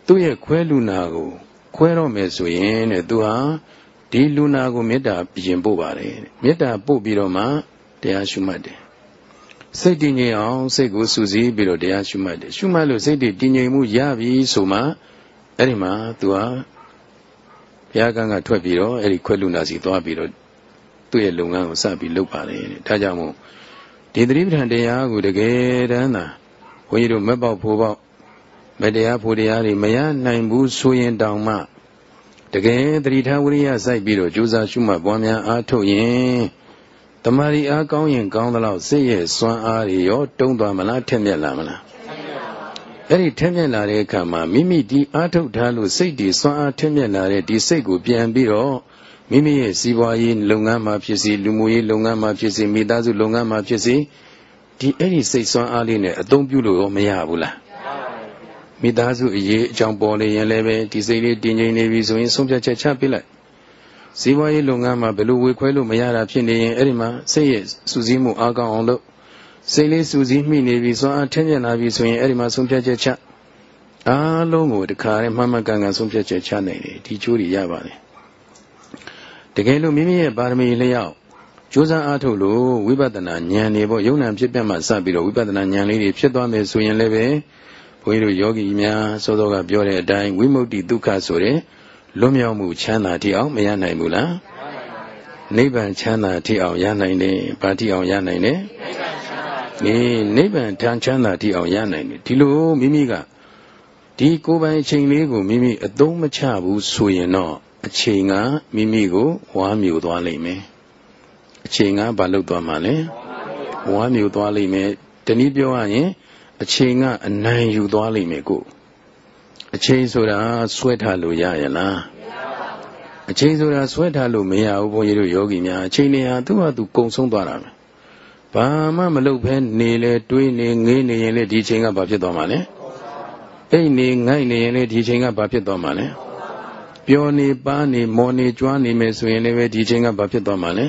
သူ့ရဲ့ခွဲလူနာကို ခွဲတော့မယ်ဆိုရင်တဲ့သူဟာဒီလူနာကိုမေတ္တာပြင်ပို့ပါတယ်မေတ္တာပို့ပြီးတော့မှတရားရှုမှတ်တယ်စိတ်တည်ငြိမ်အောင်စိတ်ကိုစူးစီးပြီးတော့တရားရှုမှတ်တယ်ရှုမှတ်လို့စိတ်တည်တည်ငြိမ်မှုရပြီဆိုမှအဲ့ဒီမှာသူဟာ ဘုရားကံကထွက်ပြီးတော့အဲ့ဒီခွဲလူနာစီသွားပြီးတော့သူ့ရဲ့လုပ်ငန်းကိုစပြီးလုပ်ပါတယ်ဒါကြောင့်မို့ဒီသတိပဋ္ဌာန်တရားကိုတကယ်တမ်းသာဘုန်းကြီးတို့မက်ပေါက်ဖို့ပေါက်မတရားဖို့တရားတွေမရနိုင်ဘူးဆိုရင်တောင်မှတကယ်သတိထားဝိရိယစိုက်ပြီးတော့ကြိုးစားရှုမှတ်ပွားများအားထုတ်ရင်တမာရီအားကောင်းရင်ကောင်းသလောက်စိတ်ရဲ့စွမ်းအားတွေရောတုံးသွားမလားထက်မြက်လာမလား အဲ့ဒီထက်မြက်လာတဲ့အခါမှာမိမိဒီအားထုတ်ထားလို့စိတ်ဒီစွမ်းအားထက်မြက်လာတဲ့ဒီစိတ်ကိုပြန်ပြီးတော့မိမိရဲ့စီးပွားရေးလုပ်ငန်းမှာဖြစ်စီလူမှုရေးလုပ်ငန်းမှာဖြစ်စီမိသားစုလုပ်ငန်းမှာဖြစ်စီဒီအဲ့ဒီစိတ်စွမ်းအားလေးနဲ့အသုံးပြုလို့ရောမရဘူးလားမိသားစုအရေးအကြောင်းပေါ်နေရင်လည်းပဲဒီစိတ်လေးတင်ငြိမ်နေပြီဆိုရင်ဆုံးဖြတ်ချက်ချပေးလိုက်ဇီဝရေးလုပ်ငန်းမှာဘယ်လိုဝေခွဲလို့မရတာဖြစ်နေရင်အဲ့ဒီမှာစိတ်ရဲ့စူးစီးမှုအားကောင်းအောင်လုပ် စိတ်လေးစူးစီးမိနေပြီစွမ်းအားထင်းမြင်လာပြီဆိုရင်အဲ့ဒီမှာဆုံးဖြတ်ချက်ချအားလုံးကိုတခါနဲ့မှန်မှန်ကန်ကန်ဆုံးဖြတ်ချက်ချနိုင်တယ်ဒီချိုးတွေရပါတယ်တကယ်လို့မိမိရဲ့ပါရမီလျောက်ကြိုးစားအားထုတ်လို့ဝိပဿနာဉာဏ်တွေပေါ့ယုံနာဖြစ်ပြမှစပြီးတော့ဝိပဿနာဉာဏ်လေးတွေဖြစ်သွားမယ်ဆိုရင်လည်းပဲဘုန်းကြီးတို့ယောဂီများစောစောကပြောတဲ့အတိုင်းဝိမု ക്തി ဒုက္ခဆိုတဲ့လွတ်မြောက်မှုချမ်းသာတိအောင်မရနိုင်ဘူးလားနိဗ္ဗာန်ချမ်းသာတိအောင်ရနိုင်တယ်။ဘာတိအောင်ရနိုင်လဲ။နိနိ ဗ္ဗာန်ထံချမ်းသာတိအောင်ရနိုင်တယ်။ဒီလိုမိမိကဒီကိုယ်ပိုင်အချိန်လေးကိုမိမိအသုံးမချဘူးဆိုရင်တော့အချိန်ကမိမိကိုဝါမျိုးသွားလိမ့်မယ်။အချိန်ကဘာလုပ်သွားမှာလဲ။ဝါမျိုးသွားလိမ့်မယ်။တနည်းပြောရရင် အချိန်ကအနိုင်ယူသွားလိမ့်မယ်ကိုအချိန်ဆိုတာဆွဲထားလို့ရရဲ့လားအချိန်ဆိုတာဆွဲထားလို့မရဘူးဘုန်းကြီးတို့ယောဂီများအချိန်နေဟာသူ့ဟာသူကုံဆုံးသွားတာပဲ ဘာမှမလုပ်ဘဲနေလေတွေးနေငေးနေရင်လေဒီချိန်ကဘာဖြစ်သွားမှာလဲအိတ်နေငိုက်နေရင်လေဒီချိန်ကဘာဖြစ်သွားမှာလဲပျော်နေပါနေမော်နေကြွားနေမယ်ဆိုရင်လည်းပဲဒီချိန်ကဘာဖြစ်သွားမှာလဲ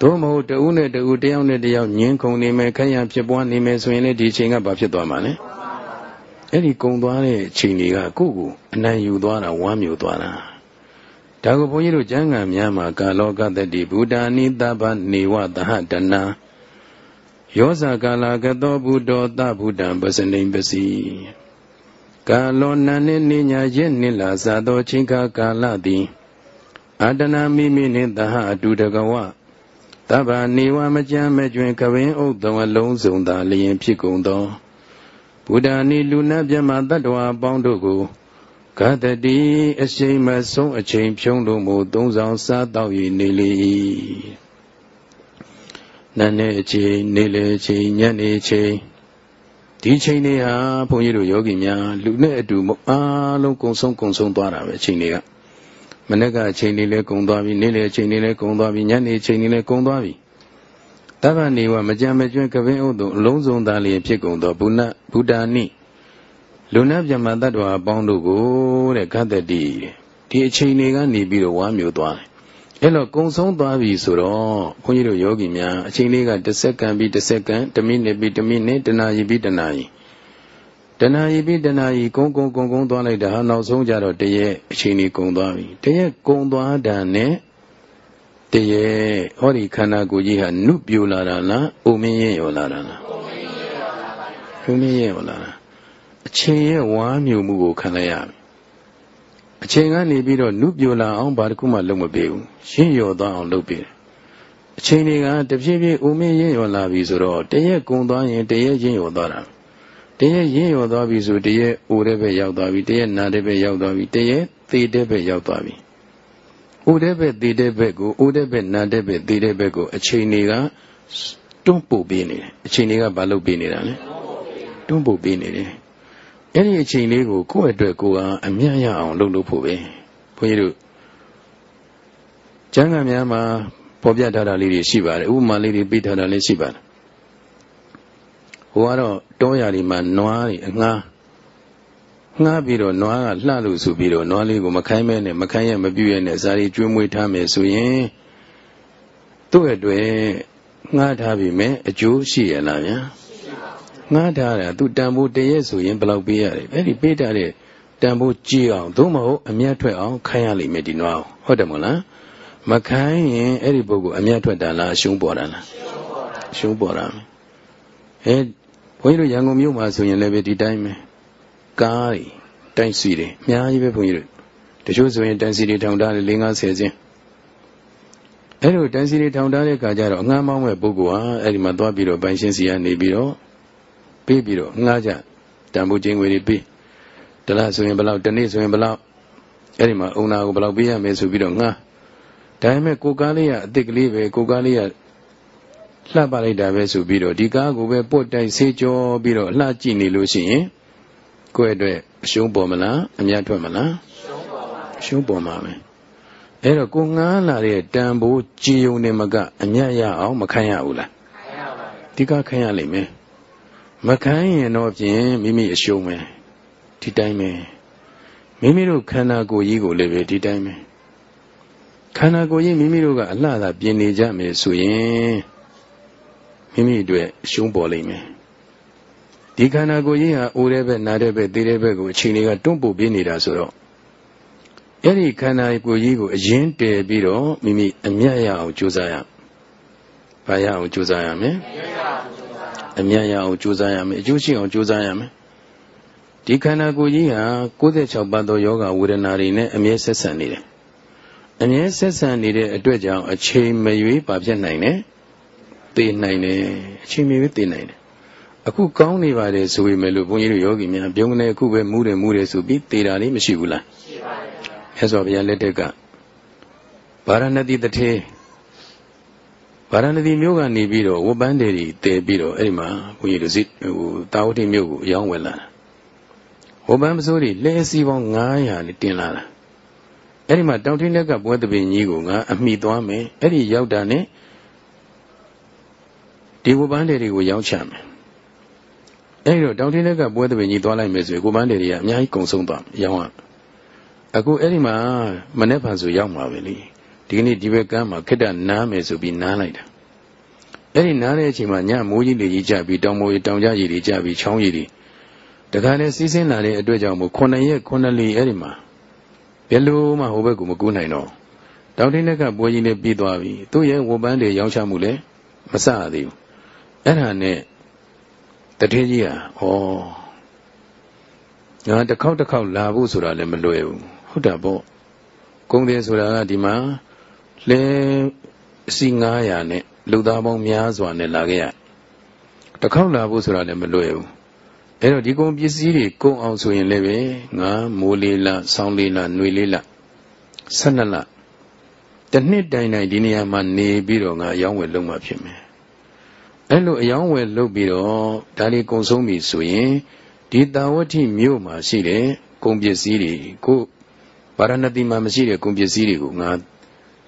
သို့မဟုတ်တဦးနဲ့တဦးတယောက်နဲ့တယောက်ညင်းခုန်နေမယ်ခက်ရဖြစ်ပွားနေမယ်ဆိုရင်လည်းဒီချိန်ကဘာဖြစ်သွားမှာလဲအဲ့ဒီကုံသွားတဲ့အချိန်တွေကကိုယ့်ကိုအနိုင်ယူသွားတာဝမ်းမြောသွားတာဒါကိုဘုန်းကြီးတို့ကျမ်းဂန်များမှာကာလောကတတိဗုဒ္ဓနိတဗ္ဗနေဝသဟတနာ ယောဇာကာလာကတောဘုဒ္ဓသဗုဒ္ဓံပစနိပစီကာလောနန်နှင့်နိညာရဲ့နိလာသာသောချင်းခါကာလသည်အာတနာမိမိနှင့်သဟအတူတကဝသဗ္ဗနေဝမကြမ်းမကျွင်ကပင်ဥဒ္ဒဝလုံးစုံသာလျင်ဖြစ်ကုန်သောဘုဒ္ဓနိလူနာမြမတ္တဝါပေါင်းတို့ကိုဂတတိအရှိန်မဆုံးအချိန်ဖြုံးလို့မူသုံးဆောင်စားတော့၍နေလေ၏ နန်းနေအချိန်နေလေအချိန်ညနေအချိန်ဒီချိန်တွေဟာဘုန်းကြီးတို့ယောဂီများလူနဲ့အတူအားလုံးကုံဆုံးကုံဆုံးသွားတာပဲအချိန်တွေကမနေ့ကအချိန်တွေလည်းကုံသွားပြီနေ့လယ်အချိန်တွေလည်းကုံသွားပြီညနေအချိန်တွေလည်းကုံသွားပြီတဗ္ဗနေဝမကြံမကျွန်းကပင်ဥဒ္ဒအလုံးစုံသားလျင်ဖြစ်ကုန်သောဘုနဘုဒ္ဓနိလူနာမြမတ္တဝါအပေါင်းတို့ကိုတဲ့ဂတတိဒီအချိန်တွေကနေပြီးတော့ဝါမျိုးသွားတယ် အဲ့တော့ကုံဆုံးသွားပြီဆိုတော့ဘုန်းကြီးတို့ယောဂီများအချိန်လေးကတစ်စက္ကန့်ပြီးတစ်စက္ကန့်တစ်မိနစ်ပြီးတစ်မိနစ်တစ်နာရီပြီးတစ်နာရီတဏှာရီပြီးတဏှာရီကုန်းကုန်းကုန်းကုန်းသွားလိုက်တာဟာနောက်ဆုံးကြတော့တရက်အချိန်ကြီးကုန်းသွားပြီတရက်ကုန်းသွားတာနဲ့တရက်ဟောဒီခန္ဓာကိုယ်ကြီးဟာနုပြိုလာတာလားအိုမင်းရဲ့ရောလာတာလားအိုမင်းရဲ့ရောလာတာအချိန်ရဲ့ဝါမြူမှုကိုခံလိုက်ရပြီ အချိန်ကနေပြီးတော့နုပြိုလာအောင်ဘာတစ်ခုမှလုပ်မပေးဘူးရှင်းရောသွားအောင်လုပ်ပေးတယ်အချိန်တွေကတဖြည်းဖြည်းအိုမင်းရင်ရောလာပြီဆိုတော့တရက်ကုံသွားရင်တရက်ရင်ရောသွားတာတရက်ရင်ရောသွားပြီဆိုတရက်အိုတဲ့ဘက်ရောက်သွားပြီတရက်နာတဲ့ဘက်ရောက်သွားပြီတရက်သေတဲ့ဘက်ရောက်သွားပြီအိုတဲ့ဘက်သေတဲ့ဘက်ကိုအိုတဲ့ဘက်နာတဲ့ဘက်သေတဲ့ဘက်ကိုအချိန်တွေကတွန်းပို့ပေးနေတယ်အချိန်တွေကဘာလုပ်ပေးနေတာလဲတွန်းပို့ပေးနေတယ် အဲ့ဒီအချိန်လေးကိုကိုယ့်အတွက်ကိုယ်ကအမြတ်ရအောင်လုပ်လို့ဖို့ပဲဘုန်းကြီးတို့ကျမ်းဂန်များမှာပေါ်ပြထားတာလေးတွေရှိပါတယ်ဥပမာလေးတွေပြထားတာလေးရှိပါတယ်ဟိုကတော့တောရာတွေမှာနွားတွေအငှားငှားပြီးတော့နွားကလှလို့ဆိုပြီးတော့နွားလေးကိုမခိုင်းမဲနဲ့မခိုင်းရမပြည့်ရနဲ့ဇာတိကျွေးမွေးထားမယ်ဆိုရင်သူ့အတွက်ငှားထားပြီမဲ့အကျိုးရှိရလားဗျာ ငှားထားတာသူတန်ဖိုးတရက်ဆိုရင်ဘယ်လောက်ပေးရတယ်အဲ့ဒီပေးထားတဲ့တန်ဖိုးကြည့်အောင်သို့မဟုတ်အမျက်ထွက်အောင်ခိုင်းရလိမ့်မယ်ဒီနွားကိုဟုတ်တယ်မဟုတ်လားမခိုင်းရင်အဲ့ဒီပုဂ္ဂိုလ်အမျက်ထွက်တာလားအရှုံးပေါ်တာလားအရှုံးပေါ်တာအဲဘုန်းကြီးတို့ရန်ကုန်မြို့မှာဆိုရင်လည်းပဲဒီတိုင်းပဲကားတွေတိုက်စီတွေအများကြီးပဲဘုန်းကြီးတို့တချို့ဆိုရင်တိုက်စီတွေထောင်ထားတယ်၄50ဆင်းအဲ့လိုတိုက်စီတွေထောင်ထားတဲ့အခါကျတော့အငှမ်းမောင်းမဲ့ပုဂ္ဂိုလ်ဟာအဲ့ဒီမှာသွားပြီးတော့ပိုင်ရှင်းစီကနေပြီးတော့ ပေးပြီးတော့ငှားကြတန်ဖိုးချင်းငွေတွေပေးတလားဆိုရင်ဘယ်လောက်တနေ့ဆိုရင်ဘယ်လောက်အဲ့ဒီမှာအုံနာကိုဘယ်လောက်ပေးရမယ်ဆိုပြီးတော့ငှားဒါပေမဲ့ကိုကားလေးကအစ်စ်ကလေးပဲကိုကားလေးကလှပ်ပါလိုက်တာပဲဆိုပြီးတော့ဒီကားကိုပဲပုတ်တိုက်ဆေးကြောပြီးတော့လှကြည့်နေလို့ရှိရင်ကိုယ့်အတွက်အရှုံးပေါ်မလားအများထွက်မလားရှုံးပေါ်မှာပဲအဲ့တော့ကိုငားလာတဲ့တန်ဖိုးကြည်ုံနေမကအမြတ်ရအောင်မခံရဘူးလားခံရပါဘူးဒီကခံရလိမ့်မယ် မခံရင်တော့ဖြင့်မိမိအရှုံးပဲဒီတိုင်းပဲမိမိတို့ခန္ဓာကိုယ်ကြီးကိုလည်းပဲဒီတိုင်းပဲခန္ဓာကိုယ်ကြီးမိမိတို့ကအလှသာပြင်နေကြမယ်ဆိုရင်မိမိအတွက်အရှုံးပေါ်လိမ့်မယ်ဒီခန္ဓာကိုယ်ကြီးဟာအိုတဲ့ဘက်နာတဲ့ဘက်သေတဲ့ဘက်ကိုအချိန်တွေကတွန်းပို့ပေးနေတာဆိုတော့အဲ့ဒီခန္ဓာကိုယ်ကြီးကိုအရင်တည်ပြီးတော့မိမိအမြတ်ရအောင်ကြိုးစားရ။ဘာရအောင်ကြိုးစားရမလဲ။အမြတ်ရအောင် ကြိုးစားရမယ်အကျိုးရှိအောင်ကြိုးစားရမယ်ဒီခန္ဓာကိုယ်ကြီးဟာ96ပါးသောယောဂဝေဒနာတွေနဲ့အမြဲဆက်ဆံနေတယ်အမြဲဆက်ဆံနေတဲ့အတွက်ကြောင့်အချိန်မရွေးပါပြတ်နိုင်တယ်သိနိုင်တယ်အချိန်မရွေးသိနိုင်တယ်အခုကောင်းနေပါတယ်ဆိုပေမဲ့လို့ဘုန်းကြီးတို့ယောဂီများပြုံးနေအခုပဲမူးတယ်မူးတယ်ဆိုပြီးသေတာလေးမရှိဘူးလားရှိပါတယ်မြတ်စွာဘုရားလက်ထက်ကဗာရဏသီတထေ ဗာရဏသီမြို့ကနေပြီးတော့ဝပန်းတယ်တွေတည်ပြီးတော့အဲ့ဒီမှာဘုန်းကြီးတို့စိဟိုတာဝတိမြို့ကိုအယောင်းဝင်လာတာဝပန်းပစိုးတွေလဲစီပေါင်း900နဲ့တင်လာတာအဲ့ဒီမှာတောင်ထင်းလက်ကပွဲတပင်ကြီးကိုငါအမိသွားမယ်အဲ့ဒီရောက်တာနဲ့ဒီဝပန်းတယ်တွေကိုရောင်းချမယ်အဲ့တော့တောင်ထင်းလက်ကပွဲတပင်ကြီးသွားလိုက်မယ်ဆိုရင်ဝပန်းတယ်တွေကအများကြီးကုံဆုံးသွားရောင်းရအခုအဲ့ဒီမှာမနေ့ဖန်ဆိုရောက်မှာပဲလေ ဒီကနေ့ဒီဘက်ကမ်းမှာခက်တနားမယ်ဆိုပြီးနားလိုက်တာအဲ့ဒီနားတဲ့အချိန်မှာညမိုးကြီးလေကြီးကြပြီးတောင်မိုးတောင်ကြကြီးတွေကြပြီးချောင်းကြီးတွေတခါလဲစီးဆင်းလာတဲ့အတွက်ကြောင့်မို့9ရက်9လီအဲ့ဒီမှာဘယ်လိုမှဟိုဘက်ကိုမကူးနိုင်တော့တောင်တင်းလက်ကပွဲကြီးလည်းပြီးသွားပြီသူ့ရဲ့ဝပန်းတွေရောင်းချမှုလည်းမစရသေးဘူးအဲ့ဒါနဲ့တထေးကြီးဟာဩငါတစ်ခေါက်တစ်ခေါက်လာဖို့ဆိုတာလည်းမလွယ်ဘူးဟုတ်တာပေါ့ကုန်းတယ်ဆိုတာကဒီမှာ လဲအစီ900နဲ့လူသားပေါင်းများစွာနဲ့လာခဲ့ရတစ်ခေါက်လာဖို့ဆိုတာလည်းမလွယ်ဘူးအဲ့တော့ဒီကုန်ပစ္စည်းတွေကုန်အောင်ဆိုရင်လည်းပဲငါမိုးလေးလဆောင်းလေးလနှွေလေးလ12လတစ်နှစ်တိုင်တိုင်ဒီနေရာမှာနေပြီးတော့ငါအယောင်းဝယ်လုပ်မှဖြစ်မယ်အဲ့လိုအယောင်းဝယ်လုပ်ပြီးတော့ဒါလေးကုံဆုံးပြီဆိုရင်ဒီတာဝတိမြို့မှာရှိတဲ့ကုန်ပစ္စည်းတွေကိုဗာရဏသီမှာမရှိတဲ့ကုန်ပစ္စည်းတွေကိုငါ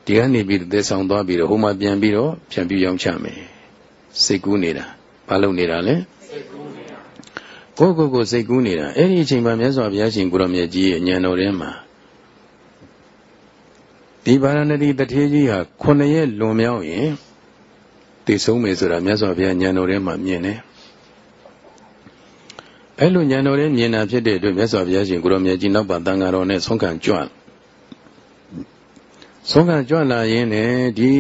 ဒီကနေပြီးသက်ဆောင်သွားပြီးတော့ဟိုမှာပြန်ပြီးတော့ပြန်ပြီးရောင်းချမယ်စိတ်ကူးနေတာဘာလုပ်နေတာလဲစိတ်ကူးနေတာကိုကိုကိုစိတ်ကူးနေတာအဲ့ဒီအချိန်မှာမြတ်စွာဘုရားရှင်ကိုရောမြတ်ကြီးရဲ့ဉာဏ်တော်ထဲမှာဒီဗာရဏသီတထေးကြီးဟာ9ရက်လွန်မြောက်ရင်တည်ဆုံးမယ်ဆိုတာမြတ်စွာဘုရားဉာဏ်တော်ထဲမှာမြင်တယ်အဲ့လိုဉာဏ်တော်ထဲမြင်တာဖြစ်တဲ့အတွက်မြတ်စွာဘုရားရှင်ကိုရောမြတ်ကြီးနောက်ပါတန်ဃာတော်နဲ့ဆုံးခံကြွ ဆုံးခံကြွလာရင်းနဲ့ဒီ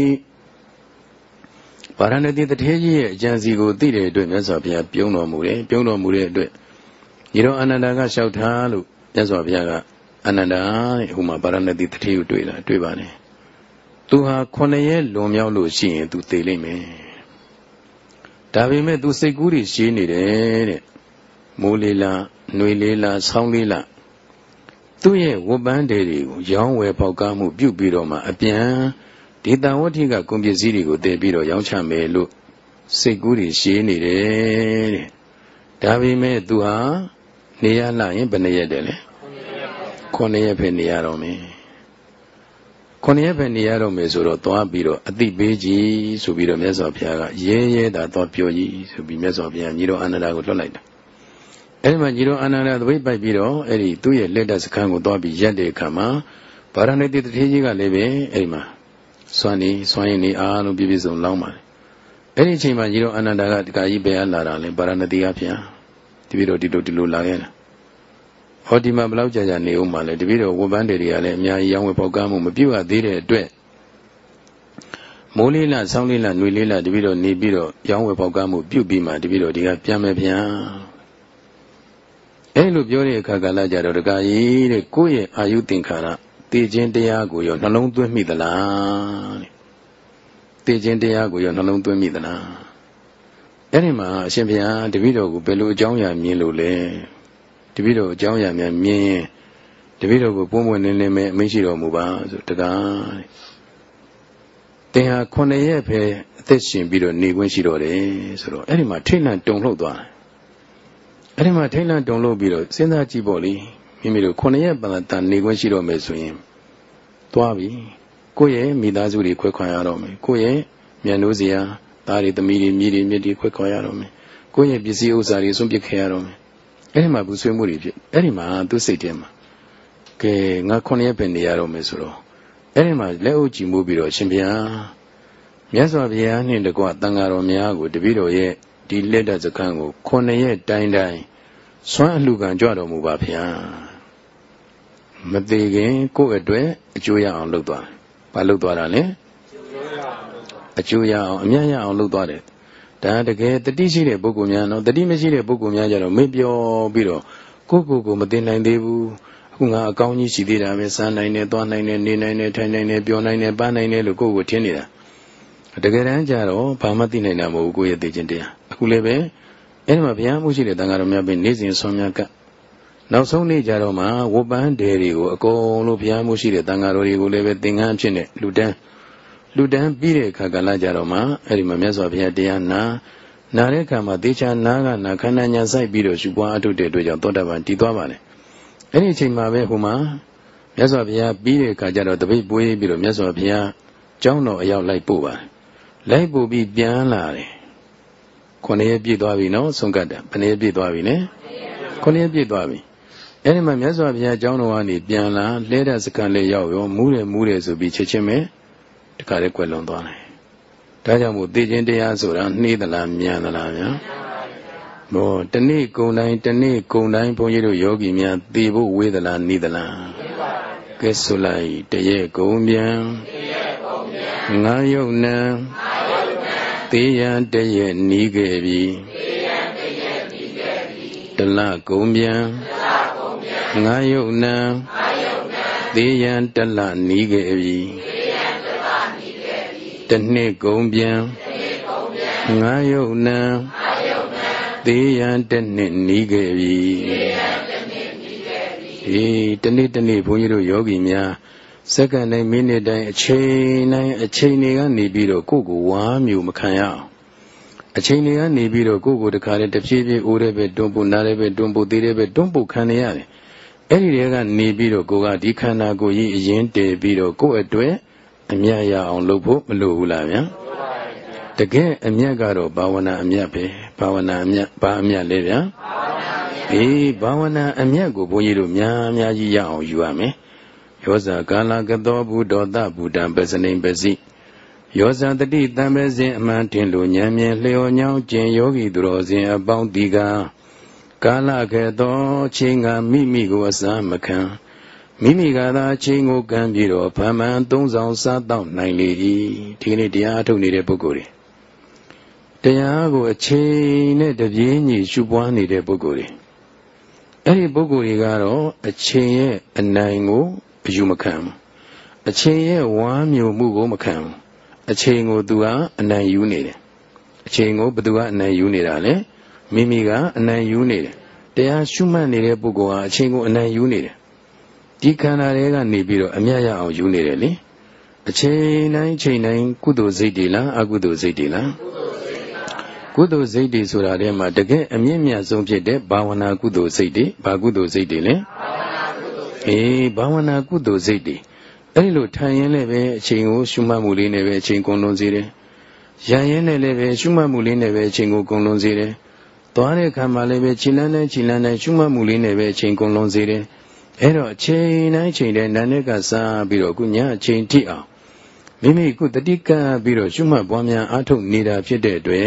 ဗာရဏသီတထေးကြီးရဲ့အကြံစီကိုသိတဲ့အတွက်မြတ်စွာဘုရားပြုံးတော်မူတယ်ပြုံးတော်မူတဲ့အတွက်ညီတော်အာနန္ဒာကလျှောက်ထားလို့မြတ်စွာဘုရားကအနန္ဒာတဲ့ဟိုမှာဗာရဏသီတထေးကိုတွေ့လာတွေ့ပါနဲ့သူဟာခုနှစ်ရက်လွန်မြောက်လို့ရှိရင်သူသေလိမ့်မယ်ဒါပေမဲ့သူစိတ်ကူးတွေရှင်းနေတယ်တဲ့မိုးလေးလားနှွေလေးလားဆောင်းလေးလား သူ့ရဲ့ဝပန်းတွေတွေကိုရောင်းဝယ်ပေါက်ကားမှုပြုပြီးတော့မှအပြန်ဒီတန်ဝဋ္ဌိကကုန်ပစ္စည်းတွေကိုတည်ပြီးတော့ရောင်းချမယ်လို့စိတ်ကူးတွေရှင်းနေတယ်တဲ့ဒါပေမဲ့သူဟာနေရလာရင်ဘယ်နှရက်တယ်လဲခုနှစ်ရက်ပဲနေရတော့မယ်ခုနှစ်ရက်ပဲနေရတော့မယ်ဆိုတော့သွားပြီးတော့အတိပေးကြည်ဆိုပြီးတော့မြတ်စွာဘုရားကရဲရဲတာသွားပြောကြည်ဆိုပြီးမြတ်စွာဘုရားညီတော်အာနန္ဒာကိုလွှတ်လိုက်တာ အဲဒီမှာညီတော်အာနန္ဒာသပိတ်ပိုက်ပြီးတော့အဲ့ဒီသူ့ရဲ့လက်တက်စခန်းကိုသွားပြီးရက်တဲ့အခါမှာဗာရဏိတိတထေးကြီးကလည်းပဲအဲ့ဒီမှာစွမ်းနေစွမ်းရင်နေအားလုံးပြည့်ပြည့်စုံလောင်းပါတယ်အဲ့ဒီအချိန်မှာညီတော်အာနန္ဒာကဒီကကြီးပဲလာတာလဲဗာရဏတိကဖျားတပည့်တော်ဒီလိုဒီလိုလာခဲ့တာဟောဒီမှာဘလောက်ကြာကြာနေဦးမှာလဲတပည့်တော်ဝပန်းတွေကလည်းအများကြီးရောင်းဝယ်ပေါက်ကားမှုမပြုတ်ရသေးတဲ့အတွက်မိုးလေးလဆောင်းလေးလနှွေလေးလတပည့်တော်နေပြီးတော့ရောင်းဝယ်ပေါက်ကားမှုပြုတ်ပြီးမှတပည့်တော်ဒီကပြန်မယ်ဗျာ အဲ့လိုပြောတဲ့အခါကလည်းကြတော့တခါကြီးတဲ့ကိုယ့်ရဲ့အာယုသင်္ခါရတည်ခြင်းတရားကိုရောနှလုံးသွင်းမိသလားတဲ့တည်ခြင်းတရားကိုရောနှလုံးသွင်းမိသလားအဲ့ဒီမှာအရှင်ဘုရားတပည့်တော်ကိုဘယ်လိုအကြောင်းအရာမြင်လို့လဲတပည့်တော်အကြောင်းအရာများမြင်ရင်တပည့်တော်ကိုပွင့်ပွင့်လင်းလင်းပဲအမိန့်ရှိတော်မူပါဆိုတကားတဲ့တင်ဟာခုနှစ်ရက်ပဲအသက်ရှင်ပြီးတော့နေခွင့်ရှိတော်တယ်ဆိုတော့အဲ့ဒီမှာထိတ်လန့်တုန်လှုပ်သွားတယ် အဲ့ဒီမှာထိတ်လန့်တုန်လှုပ်ပြီးတော့စဉ်းစားကြည့်ပေါ့လေမိမိတို့ခုနှစ်ရက်ပန်တန်နေခွင့်ရှိတော်မယ်ဆိုရင်သွားပြီကိုယ့်ရဲ့မိသားစုတွေခွဲခွာရတော့မယ်ကိုယ့်ရဲ့မြန်လို့စရာသားတွေသမီးတွေမိတွေမြစ်တွေခွဲခွာရတော့မယ်ကိုယ့်ရဲ့ပစ္စည်းဥစ္စာတွေဆုံးပစ်ခဲ့ရတော့မယ်အဲ့ဒီမှာဘူးဆွေးမှုတွေဖြစ်အဲ့ဒီမှာသူ့စိတ်ထဲမှာကဲငါခုနှစ်ရက်ပဲနေရတော့မယ်ဆိုတော့အဲ့ဒီမှာလက်အုပ်ကြည့်မှုပြီးတော့ရှင်ဘုရားမြတ်စွာဘုရားနှင့်တကွတန်ဃာတော်များကိုတပည့်တော်ရဲ့ ဒီလက်တစခန်းကိုခုနှစ်ရက်တိုင်းတိုင်းစွမ်းအလှခံကြွတော်မူပါဗျာမသေးခင်ကိုယ့်အတွက်အကျိုးရအောင်လုပ်သွားတယ်ဘာလုပ်သွားတာလဲအကျိုးရအောင်အမြတ်ရအောင်လုပ်သွားတယ်ဒါတကယ်တတိရှိတဲ့ပုဂ္ဂိုလ်များနော်တတိမရှိတဲ့ပုဂ္ဂိုလ်များကြတော့မေ့ပြောပြီးတော့ကိုယ့်ကိုယ်ကိုမသိနိုင်သေးဘူးအခုငါအကောင်းကြီးရှိသေးတာပဲစားနိုင်တယ်သွားနိုင်တယ်နေနိုင်တယ်ထိုင်နိုင်တယ်ပြောနိုင်တယ်ပန်းနိုင်တယ်လို့ကိုယ့်ကိုထင်နေတာ တကယ်တမ်းကျတော့ဘာမှသိနိုင်တာမဟုတ်ဘူးကိုယ့်ရဲ့သိခြင်းတရားအခုလည်းပဲအဲ့ဒီမှာဘုရားမှုရှိတဲ့တန်ခါတော်များပြင်နေစဉ်ဆွမ်းများကနောက်ဆုံးနေ့ကြတော့မှဝပန်းတယ်တွေကိုအကုန်လုံးဘုရားမှုရှိတဲ့တန်ခါတော်တွေကိုလည်းပဲသင်္ကန်းအဖြစ်နဲ့လူတန်းလူတန်းပြီးတဲ့အခါကလည်းကြတော့မှအဲ့ဒီမှာမြတ်စွာဘုရားတရားနာနာတဲ့အခါမှာတေချာနာကနာခန္ဓာညာစိုက်ပြီးတော့ရှုပွားအထုတ်တဲ့အတွက်ကြောင့်သောတာပန်တည်သွားပါတယ်အဲ့ဒီအချိန်မှာပဲဟိုမှာမြတ်စွာဘုရားပြီးတဲ့အခါကျတော့တပိတ်ပွေးပြီးတော့မြတ်စွာဘုရားကျောင်းတော်အရောက်လိုက်ပို့ပါတယ် လိုက်ပို့ပြီးပြန်လာတယ်ခုနှစ်ရက်ပြည့်သွားပြီနော်ဆုံးကတ်တယ်ဘယ်နှစ်ရက်ပြည့်သွားပြီလဲခုနှစ်ရက်ပြည့်သွားပြီအဲ့ဒီမှာမြတ်စွာဘုရားအကြောင်းတော်ကနေပြန်လာလဲတဲ့စကန်လေးရောက်ရောမူးတယ်မူးတယ်ဆိုပြီးချက်ချင်းပဲတခါလေးကွယ်လွန်သွားတယ်ဒါကြောင့်မို့သိခြင်းတရားဆိုတာနှေးသလားမြန်သလားဗျာဘောတနေ့ကုံတိုင်းတနေ့ကုံတိုင်းဘုန်းကြီးတို့ယောဂီများသိဖို့ဝေးသလားနှီးသလားကဲဆိုလိုက်တရေကုံပြန်ငါယုတ်နံ သေရန်တရေနီးခဲ့ပြီတလကုံပြန်ငါယုတ်နံသေရန်တလနီးခဲ့ပြီတနှစ်ကုံပြန်ငါယုတ်နံသေးရန်တနှစ်နီးခဲ့ပြီအေးတနေ့တနေ့ဘုန်းကြီးတို့ယောဂီများ စက္ကန့်တိုင်းမိနစ်တိုင်းအချိန်တိုင်းအချိန်တွေကနေပြီးတော့ကိုယ့်ကိုဝါမျိုးမခံရအောင်အချိန်တွေကနေပြီးတော့ကိုယ့်ကိုတခါတည်းတဖြည်းဖြည်းအိုးတဲ့ပဲတွန်းပို့နားတဲ့ပဲတွန်းပို့သေးတဲ့ပဲတွန်းပို့ခံနေရတယ်အဲ့ဒီတွေကနေပြီးတော့ကိုကဒီခန္ဓာကိုယ်ကြီးအရင်တည်ပြီးတော့ကိုယ့်အတွက်အမြတ်ရအောင်လုပ်ဖို့မလိုဘူးလားဗျာတကယ်အမြတ်ကတော့ဘာဝနာအမြတ်ပဲဘာဝနာအမြတ်ဘာအမြတ်လဲဗျာအေးဘာဝနာအမြတ်ကိုဘုန်းကြီးတို့များများကြီးရအောင်ယူရမယ် ယောဇာကာလကသောဘုဒ္ဓတဗုဒ္ဓံပစနိပစီယောဇာတတိတံပဲစဉ်အမှန်တင်လို့ဉာဏ်မြင်လျော်ညောင်းကျင်ယောဂီသူတော်စင်အပေါင်းဒီကကာလခေသောချင်းကမိမိကိုအစာမခံမိမိကသာချင်းကိုကံပြီးတော့ဗမန်သုံးဆောင်စားတော့နိုင်လေ၏ဒီနေ့တရားထုတ်နေတဲ့ပုဂ္ဂိုလ်တွေတရားကိုအချိန်နဲ့တပြေးညီရှုပွားနေတဲ့ပုဂ္ဂိုလ်တွေအဲ့ဒီပုဂ္ဂိုလ်တွေကတော့အချိန်ရဲ့အနိုင်ကို အယူမခံဘူးအချိန်ရဲ့ဝမ်းမြော်မှုကိုမခံဘူးအချိန်ကိုသူကအနိုင်ယူနေတယ်အချိန်ကိုဘသူကအနိုင်ယူနေတာလဲမိမိကအနိုင်ယူနေတယ်တရားရှုမှတ်နေတဲ့ပုဂ္ဂိုလ်ဟာအချိန်ကိုအနိုင်ယူနေတယ်ဒီခန္ဓာတွေကနေပြီးတော့အမြတ်ရအောင်ယူနေတယ်လေအချိန်တိုင်းချိန်တိုင်းကုသိုလ်စိတ်တွေလားအကုသိုလ်စိတ်တွေလားကုသိုလ်စိတ်တွေဆိုတာထဲမှာတကယ်အမြင့်မြတ်ဆုံးဖြစ်တဲ့ဘာဝနာကုသိုလ်စိတ်တွေဘာကုသိုလ်စိတ်တွေလဲ အေးဘာဝနာကုသိုလ်စိတ်တွေအဲ့လိုထိုင်ရင်လည်းပဲအချိန်ကိုရှုမှတ်မှုလေးနဲ့ပဲအချိန်ကုန်လွန်စေတယ်ရရင်လည်းလည်းပဲရှုမှတ်မှုလေးနဲ့ပဲအချိန်ကိုကုန်လွန်စေတယ်သွားတဲ့အခါမှာလည်းပဲခြိလန်းတဲ့ခြိလန်းတဲ့ရှုမှတ်မှုလေးနဲ့ပဲအချိန်ကုန်လွန်စေတယ်အဲ့တော့အချိန်တိုင်းချိန်တိုင်းနာနဲ့ကစားပြီးတော့ခုညအချိန်ထိအောင်မိမိခုတတိကပြီးတော့ရှုမှတ်ပွားများအားထုတ်နေတာဖြစ်တဲ့အတွက်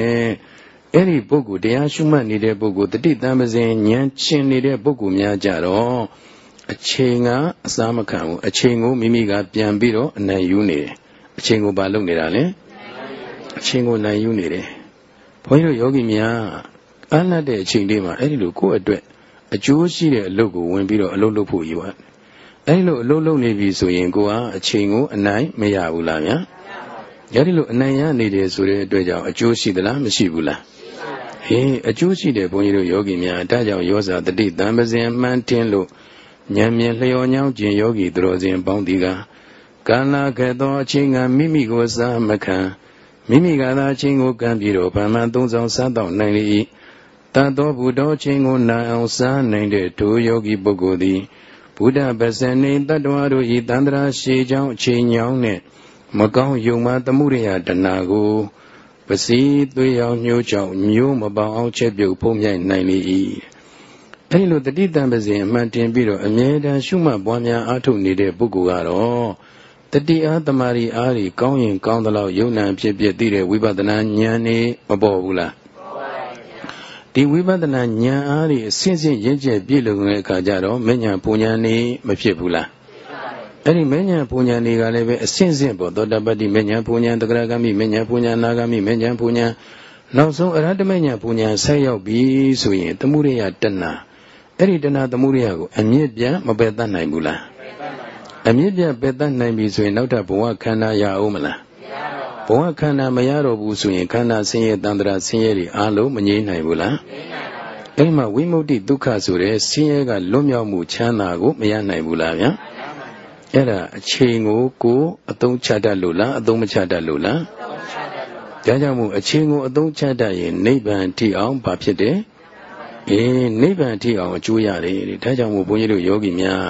အဲ့ဒီပုဂ္ဂိုလ်တရားရှုမှတ်နေတဲ့ပုဂ္ဂိုလ်တတိတံပစဉ်ဉာဏ်ရှင်နေတဲ့ပုဂ္ဂိုလ်များကြတော့ အချိန်ကအစားမခံဘူးအချိန်ကိုမိမိကပြန်ပြီးတော့အနိုင်ယူနေတယ်အချိန်ကိုဘာလုပ်နေတာလဲအချိန်ကိုနိုင်ယူနေတယ်ဘုန်းကြီးတို့ယောဂီများအားလတ်တဲ့အချိန်လေးမှာအဲ့ဒီလိုကိုယ့်အတွက်အကျိုးရှိတဲ့အလုပ်ကိုဝင်ပြီးတော့အလုပ်လုပ်ဖို့ယူရအဲ့လိုအလုပ်လုပ်နေပြီဆိုရင်ကိုကအချိန်ကိုအနိုင်မရဘူးလားဗျာရဒီလိုအနိုင်ရနေတယ်ဆိုတဲ့အတွက်ကြောင့်အကျိုးရှိသလားမရှိဘူးလားဟေးအကျိုးရှိတယ်ဘုန်းကြီးတို့ယောဂီများဒါကြောင့်ရောစာတတိတံပစဉ်မှန်းတင်လို့ ဉာဏ်မြင်လျော်ညောင်းခြင်းယောဂီသူတော်စင်ပေါင်းဒီကကာလခဲ့သောအချိန်ကမိမိကိုစားမခံမိမိကသာအချိန်ကိုကံပြီးတော့ဗမ္မာသုံးဆောင်စားတော့နိုင်လေတတ်သောဘုဒ္ဓချင်းကိုနာအောင်စားနိုင်တဲ့ဒုယောဂီပုဂ္ဂိုလ်သည်ဘုဒ္ဓပဇ္ဇနေတတ္တဝါတို့ဤတန္တရာရှိကြောင်းအချိန်ညောင်းနဲ့မကောင်းယုံမှသမှုရိယတဏကိုပစီသွေးရောင်ညှိုးကြောင့်မျိုးမပေါအောင်ချက်ပြုတ်ဖုံးမြိုက်နိုင်လေ၏ အဲဒီလိုတတိတံပဇင်အမှန်တင်ပြီးတော့အမြဲတမ်းရှုမှတ်ပွားများအားထုတ်နေတဲ့ပုဂ္ဂိုလ်ကတော့တတိအားတမာရီအားကြီးကောင်းရင်ကောင်းသလောက်ယုံ nant ဖြစ်ဖြစ်သိတဲ့ဝိပဿနာဉာဏ်နေမပေါ်ဘူးလားဒီဝိပဿနာဉာဏ်အားကြီးအစဉ်စဉ်ရင့်ကျက်ပြည့်လုံတဲ့အခါကျတော့မဉ္ဇဉ်ပူဉဏ်နေမဖြစ်ဘူးလားအဲ့ဒီမဉ္ဇဉ်ပူဉဏ်တွေကလည်းပဲအစဉ်စဉ်ပေါ့သောတပတ္တိမဉ္ဇဉ်ပူဉဏ်တဂရဂမိမဉ္ဇဉ်ပူဉဏ်နာဂမိမဉ္ဇဉ်ပူဉဏ်နောက်ဆုံးအရဟတမဉ္ဇဉ်ပူဉဏ်ဆက်ရောက်ပြီဆိုရင်သမှုရိယတဏ အဲ့ဒီတဏသမှုရိယကိုအမြင့်ပြန်မပယ်တတ်နိုင်ဘူးလားအမြင့်ပြန်ပယ်တတ်နိုင်ပြီဆိုရင်နောက်ထပ်ဘဝခန္ဓာရအောင်မလားဘဝခန္ဓာမရတော့ဘူးဆိုရင်ခန္ဓာဆင်းရဲတန်ត្រာဆင်းရဲတွေအားလုံးမငြိမ်းနိုင်ဘူးလားအဲ့ဒီမှာဝိမု ക്തി ဒုက္ခဆိုတဲ့ဆင်းရဲကလွတ်မြောက်မှုချမ်းသာကိုမရနိုင်ဘူးလားဗျာအဲ့ဒါအချိန်ကိုကိုအသုံးချတတ်လို့လားအသုံးမချတတ်လို့လားဒါကြောင့်မို့အချိန်ကိုအသုံးချတတ်ရင်နိဗ္ဗာန်ထိအောင်ဘာဖြစ်တယ် အေးနိဗ္ဗာန်ထိအောင်အကျိုးရတယ်ဒါကြောင့်မို့ဘုန်းကြီးတို့ယောဂီများ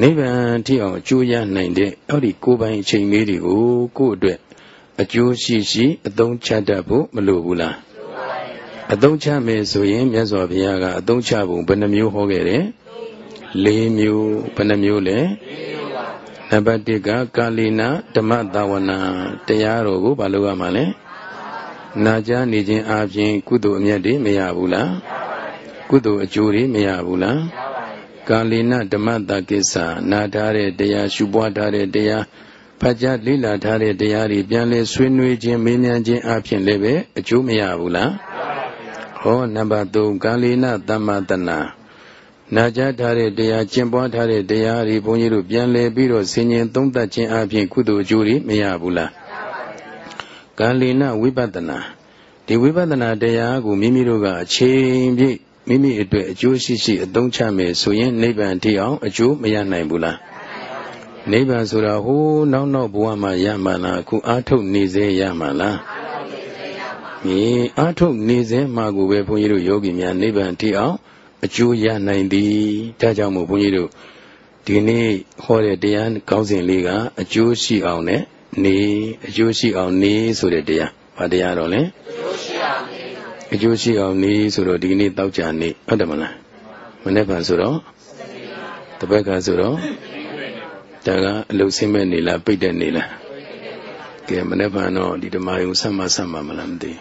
နိဗ္ဗာန်ထိအောင်အကျိုးရနိုင်တဲ့အဲ့ဒီကိုယ်ပိုင်အချိန်လေးတွေကိုကိုယ့်အတွက်အကျိုးရှိရှိအသုံးချတတ်ဖို့မလိုဘူးလားအသုံးချမယ်ဆိုရင်မြတ်စွာဘုရားကအသုံးချပုံဘယ်နှမျိုးဟောခဲ့တယ်၄မျိုးဘယ်နှမျိုးလဲနံပါတ်1ကကာလီနာဓမ္မသဝနာတရားတော်ကိုဘာလို့ရမှာလဲနာကြားနေခြင်းအပြင်ကုသိုလ်အမြတ်တွေမရဘူးလား ကုသိုလ်အကျိုးတွေမရဘူးလားကာလီနာဓမ္မတကိစ္စနာထားတဲ့တရားရှုပွားထားတဲ့တရားဖတ်ကြားလေ့လာထားတဲ့တရားတွေပြန်လဲဆွေးနွေးခြင်းမေးမြန်းခြင်းအပြင်လည်းပဲအကျိုးမရဘူးလားဟောနံပါတ်3ကာလီနာသမ္မာတနာနာကြားထားတဲ့တရားကျင့်ပွားထားတဲ့တရားတွေဘုန်းကြီးတို့ပြန်လဲပြီးတော့ဆင်ញင်သုံးသပ်ခြင်းအပြင်ကုသိုလ်အကျိုးတွေမရဘူးလားကာလီနာဝိပဿနာဒီဝိပဿနာတရားကိုမိမိတို့ကအချိန်ပြည့် မိမိအတွက်အကျိုးရှိရှိအသုံးချမယ်ဆိုရင်နိဗ္ဗာန်ထိအောင်အကျိုးမရနိုင်ဘူးလားနိဗ္ဗာန်ဆိုတာဟိုးနောက်နောက်ဘဝမှာရမှာလားအခုအာထုတ်နေစေရမှာလားဒီအာထုတ်နေစေမှာကိုပဲဘုန်းကြီးတို့ယောဂီများနိဗ္ဗာန်ထိအောင်အကျိုးရနိုင်သည်ဒါကြောင့်မို့ဘုန်းကြီးတို့ဒီနေ့ဟောတဲ့တရားကောင်းစဉ်လေးကအကျိုးရှိအောင်နဲ့နေအကျိုးရှိအောင်နေဆိုတဲ့တရားဘာတရားတော့လဲ အကျိုးရှိအောင်နေဆိုတော့ဒီကနေ့တောက်ကြနေဟုတ်တယ်မလားမနေ့ကဆိုတော့တပတ်ကဆိုတော့ဒါကအလုဆင်းမဲ့နေလားပိတ်တဲ့နေလားကဲမနေ့ကတော့ဒီဓမ္မယုံဆက်မဆက်မမလားမသိ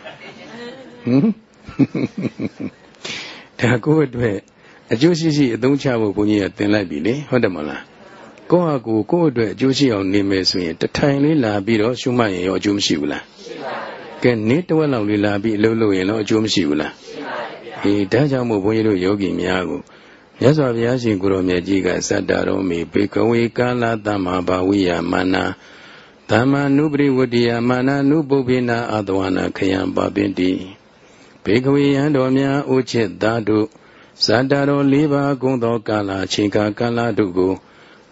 ဟမ်ဒါကိုယ့်အတွက်အကျိုးရှိရှိအသုံးချဖို့ဘုန်းကြီးကသင်လိုက်ပြီလေဟုတ်တယ်မလားကိုယ့်ဟာကိုယ်ကိုယ့်အတွက်အကျိုးရှိအောင်နေမယ်ဆိုရင်တထိုင်လေးလာပြီးတော့ရှုမှတ်ရင်ရောအကျိုးမရှိဘူးလားရှိပါဘူး ကဲနေ့တဝက်လောက်လေးလာပြီးအလုပ်လုပ်ရင်တော့အကျိုးမရှိဘူးလားရှိပါဘူးအေးဒါကြောင့်မို့ဘုန်းကြီးတို့ယောဂီများကိုမြတ်စွာဘုရားရှင်ကိုရောမြတ်ကြီးကစတ္တရောမိဘေကဝေကာလသမ္မာဘာဝိယမာနာသမ္မာနုပရိဝတ္တိယမာနာနုပုပ္ပိနာအတဝနာခယံပါပင်တိဘေကဝေယံတော်များဥချစ်သာတို့ဇာတာတော်၄ပါးကုံသောကာလချိန်ခါကာလတို့ကို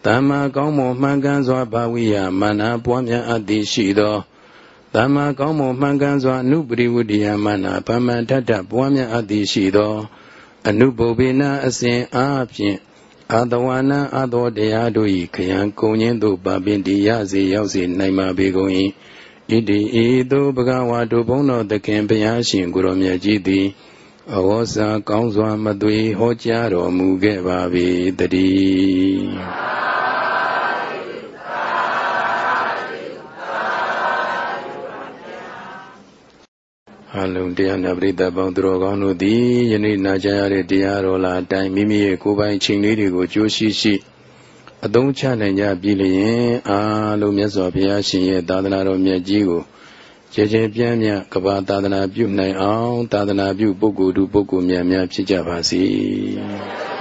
တမ္မာကောင်းမွန်မှန်ကန်စွာဘာဝိယမာနာပွားများအပ်သည်ရှိသော တမ္မာကောင်းမွန်မှန်ကန်စွာအနုပရိဝတ္တိယမာနာဗမ္မထထပွားများအပ်သည်ရှိသော အနုပုဗေနအစဉ်အားဖြင့်အာတဝနာအသောတရားတို့၏ခယံကုံညင်းသို့ပါပင်တည်ရစေရောက်စေနိုင်ပါပေကုန်၏ဣတိဤသို့ဘဂဝါတို့ဘုန်းတော်သခင်ဘုရားရှင်ကိုရောမြတ်ကြီးသည်အဝေါစာကောင်းစွာမသွေဟောကြားတော်မူခဲ့ပါ၏တည်း အလုံးတရားနာပရိသတ်ပေါင်းသူတော်ကောင်းတို့သည်ယနေ့နာကြားရတဲ့တရားတော်လာအတိုင်းမိမိရဲ့ကိုယ်ပိုင်ချိန်လေးတွေကိုကြိုးရှိရှိအသုံးချနိုင်ကြပြီလျင်အားလုံးမြတ်စွာဘုရားရှင်ရဲ့သာသနာတော်မြတ်ကြီးကိုကျေကျေပြန့်ပြန့်ကဘာသာသနာပြုနိုင်အောင်သာသနာပြုပုဂ္ဂိုလ်တို့ပုဂ္ဂိုလ်များများဖြစ်ကြပါစေ။